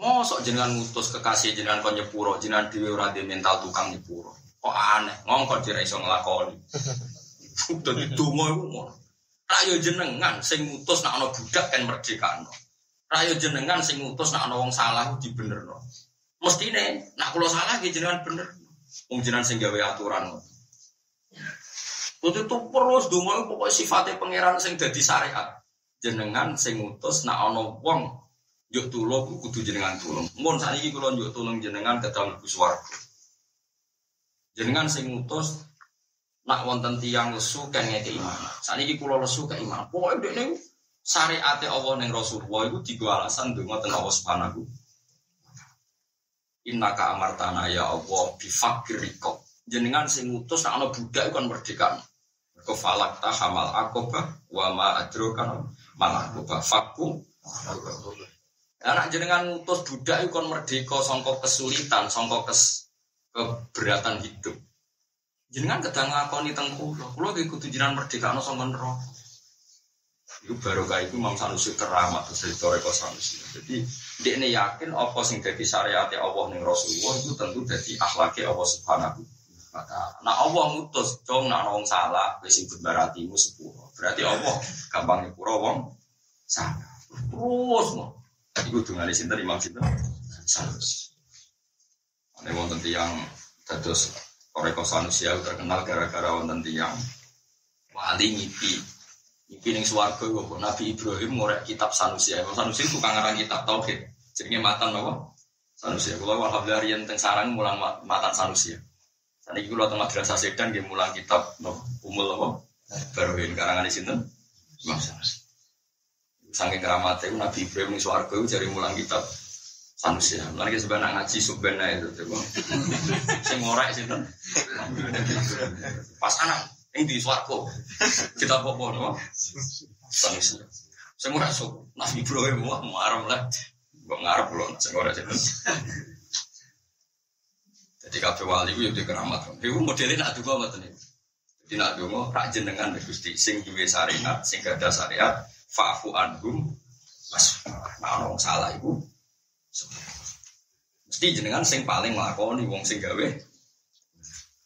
[SPEAKER 1] mosok jenengan ngutus kekasih jenengan kon nyepuro jenengan dhewe ora mental tukang nyepuro Kok aneh, ngongkon dira iso nglakoni. <laughs> Dadi donga iku ngono. Rayo jenengan sing ngutus nek ana budak kan merdekano. Rayo jenengan sing ngutus nek ana wong salah dibenerno. Mestine nek kula salah nggih jenengan bener. Wong jenengan sing gawe aturan. Kudu tuh terus donga pokoknya sifatnya pangeran sing dadi syariat. Jenengan sing ngutus nek ana wong yuk tulung kudu jenengan tulung. Mun saniki kula yuk tulung jenengan kedal mlebu swarga. Jenengan sing ngutus nak wonten tiang lesu kan ngeke iman. Saniki kula lesu ke iman. Pokoke dekne syariate Allah ning Rasulullah iku digo alasan donga ten Allah Subhanahu Innaka amartana ya Allah bifakiriko. Jenengan sing ngutus nak ana budak kan merdeka. Mergo falakta hamal akoba wa ma adroka mal akoba fakku. Anak jenengan ngutus budak iku kon merdeka sangka kesulitan, sangka kes keberatan hidup. Jenengan kedang ngakoni teng kula. Kula ki kudu jenengan merdeka ana sanga neraka. Iku baru kayak itu Imam Sanusi keramat dari Toreko Sanusi. Jadi ini yakin apa sing jadi syariat Allah ning Rasulullah itu tentu jadi akhlaknya Allah Subhanahu maka nah Allah ngutus dong nak wong salah wis sing sepuro berarti Allah gampang nyepuro wong salah terus mau gue dengar sinten Imam sinten Sanusi ini wonten tiang dados Toreko Sanusia terkenal gara-gara wonten tiang wali ngipi ngipi ning swarga kok Nabi Ibrahim ngorek kitab Sanusia. Sanusi itu ngarang kitab tauhid. Jenenge matan apa? Sanusia. Kula alhamdulillah riyen teng sarang mulang matan Sanusia. Saniki kula teng madrasah Sedan nggih mulang kitab no, umul apa? Baruhin karangan di sinten? Imam Sanusi. Saking keramatnya Nabi Ibrahim ning swarga jari mulang kitab Sanusi ya. Lagi sebenarnya ngaji subena itu coba. Saya ngorek sih tuh. Pas anak ini di suarco. Kita popo no. Sanusi. Saya ngorek sub. Nabi Ibrahim wah muaram lah. Gue ngarep loh. Saya ngorek sih Jadi kafe wali itu jadi keramat. Itu modelnya nak juga macam ini. Jadi nak juga rak jenengan gusti sing duwe syariat, sing gada syariat, fa'fu anhum. Mas, nah salah ibu Mesti jenengan sing paling nglakoni wong sing gawe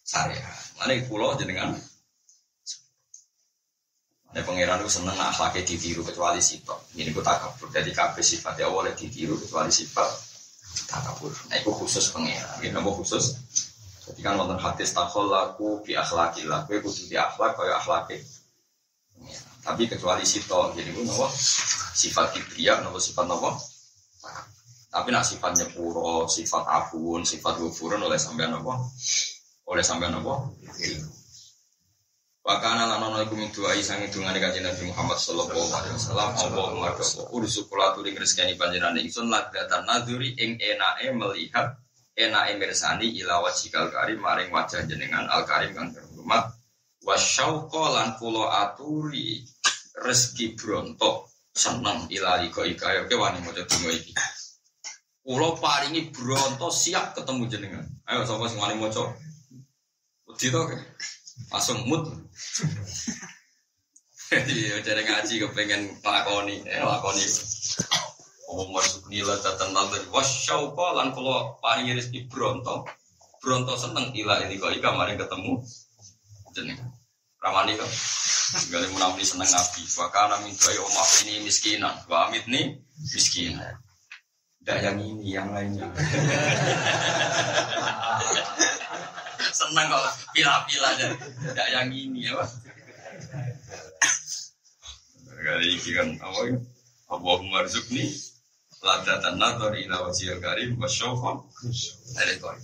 [SPEAKER 1] syariat. Mane kula jenengan Nek pangeran itu seneng akhlaknya ditiru kecuali sifat. Ini ku takabur. Jadi kabeh sifat ya boleh ditiru kecuali sifat takabur. Nah itu khusus pangeran. Ini nama khusus. Jadi kan wonten hadis takol laku bi akhlaki lah. Kue kudu di akhlak kaya akhlaki. Tapi kecuali sifat. Jadi ku nama sifat kibriya, nama sifat nama tapi nak sifatnya puro, sifat afun, sifat gufurun oleh sampean apa? Oleh sampean apa? Wakana lan ana iku mitu ai sang idungane kanjeng Nabi Muhammad sallallahu alaihi wasallam Allahumma rabbu ursu kula turi ngreseni panjenengan ingsun lagatan nadzuri ing enake melihat enake mirsani ila wajhikal karim maring wajah jenengan al karim kang terhormat wasyauqa lan kula aturi rezeki bronto seneng ila ika ika ya wani maca donga iki Kulo paringi bronto siap ketemu jenengan. Ayo sapa sing wani maca? Wedi to langsung mood. Jadi jadi ngaji kepengen lakoni, eh lakoni. Oh masuk nila tatan nazar wasyauqa lan kula paringi rezeki bronto. Bronto seneng ila ini kok ika mari ketemu jeneng. Ramani kok. Gali munamni seneng nabi. Wa kana min doa omah ini miskinan. Wa amit nih miskinan. Tidak yang ini, yang lainnya. <laughs> Senang kok pila-pila aja. Tidak yang ini ya, Pak. Kali ini kan apa ya? Allahumma rizukni ladatan nadhar ila wajhil karim wa syauqan. Ada kok.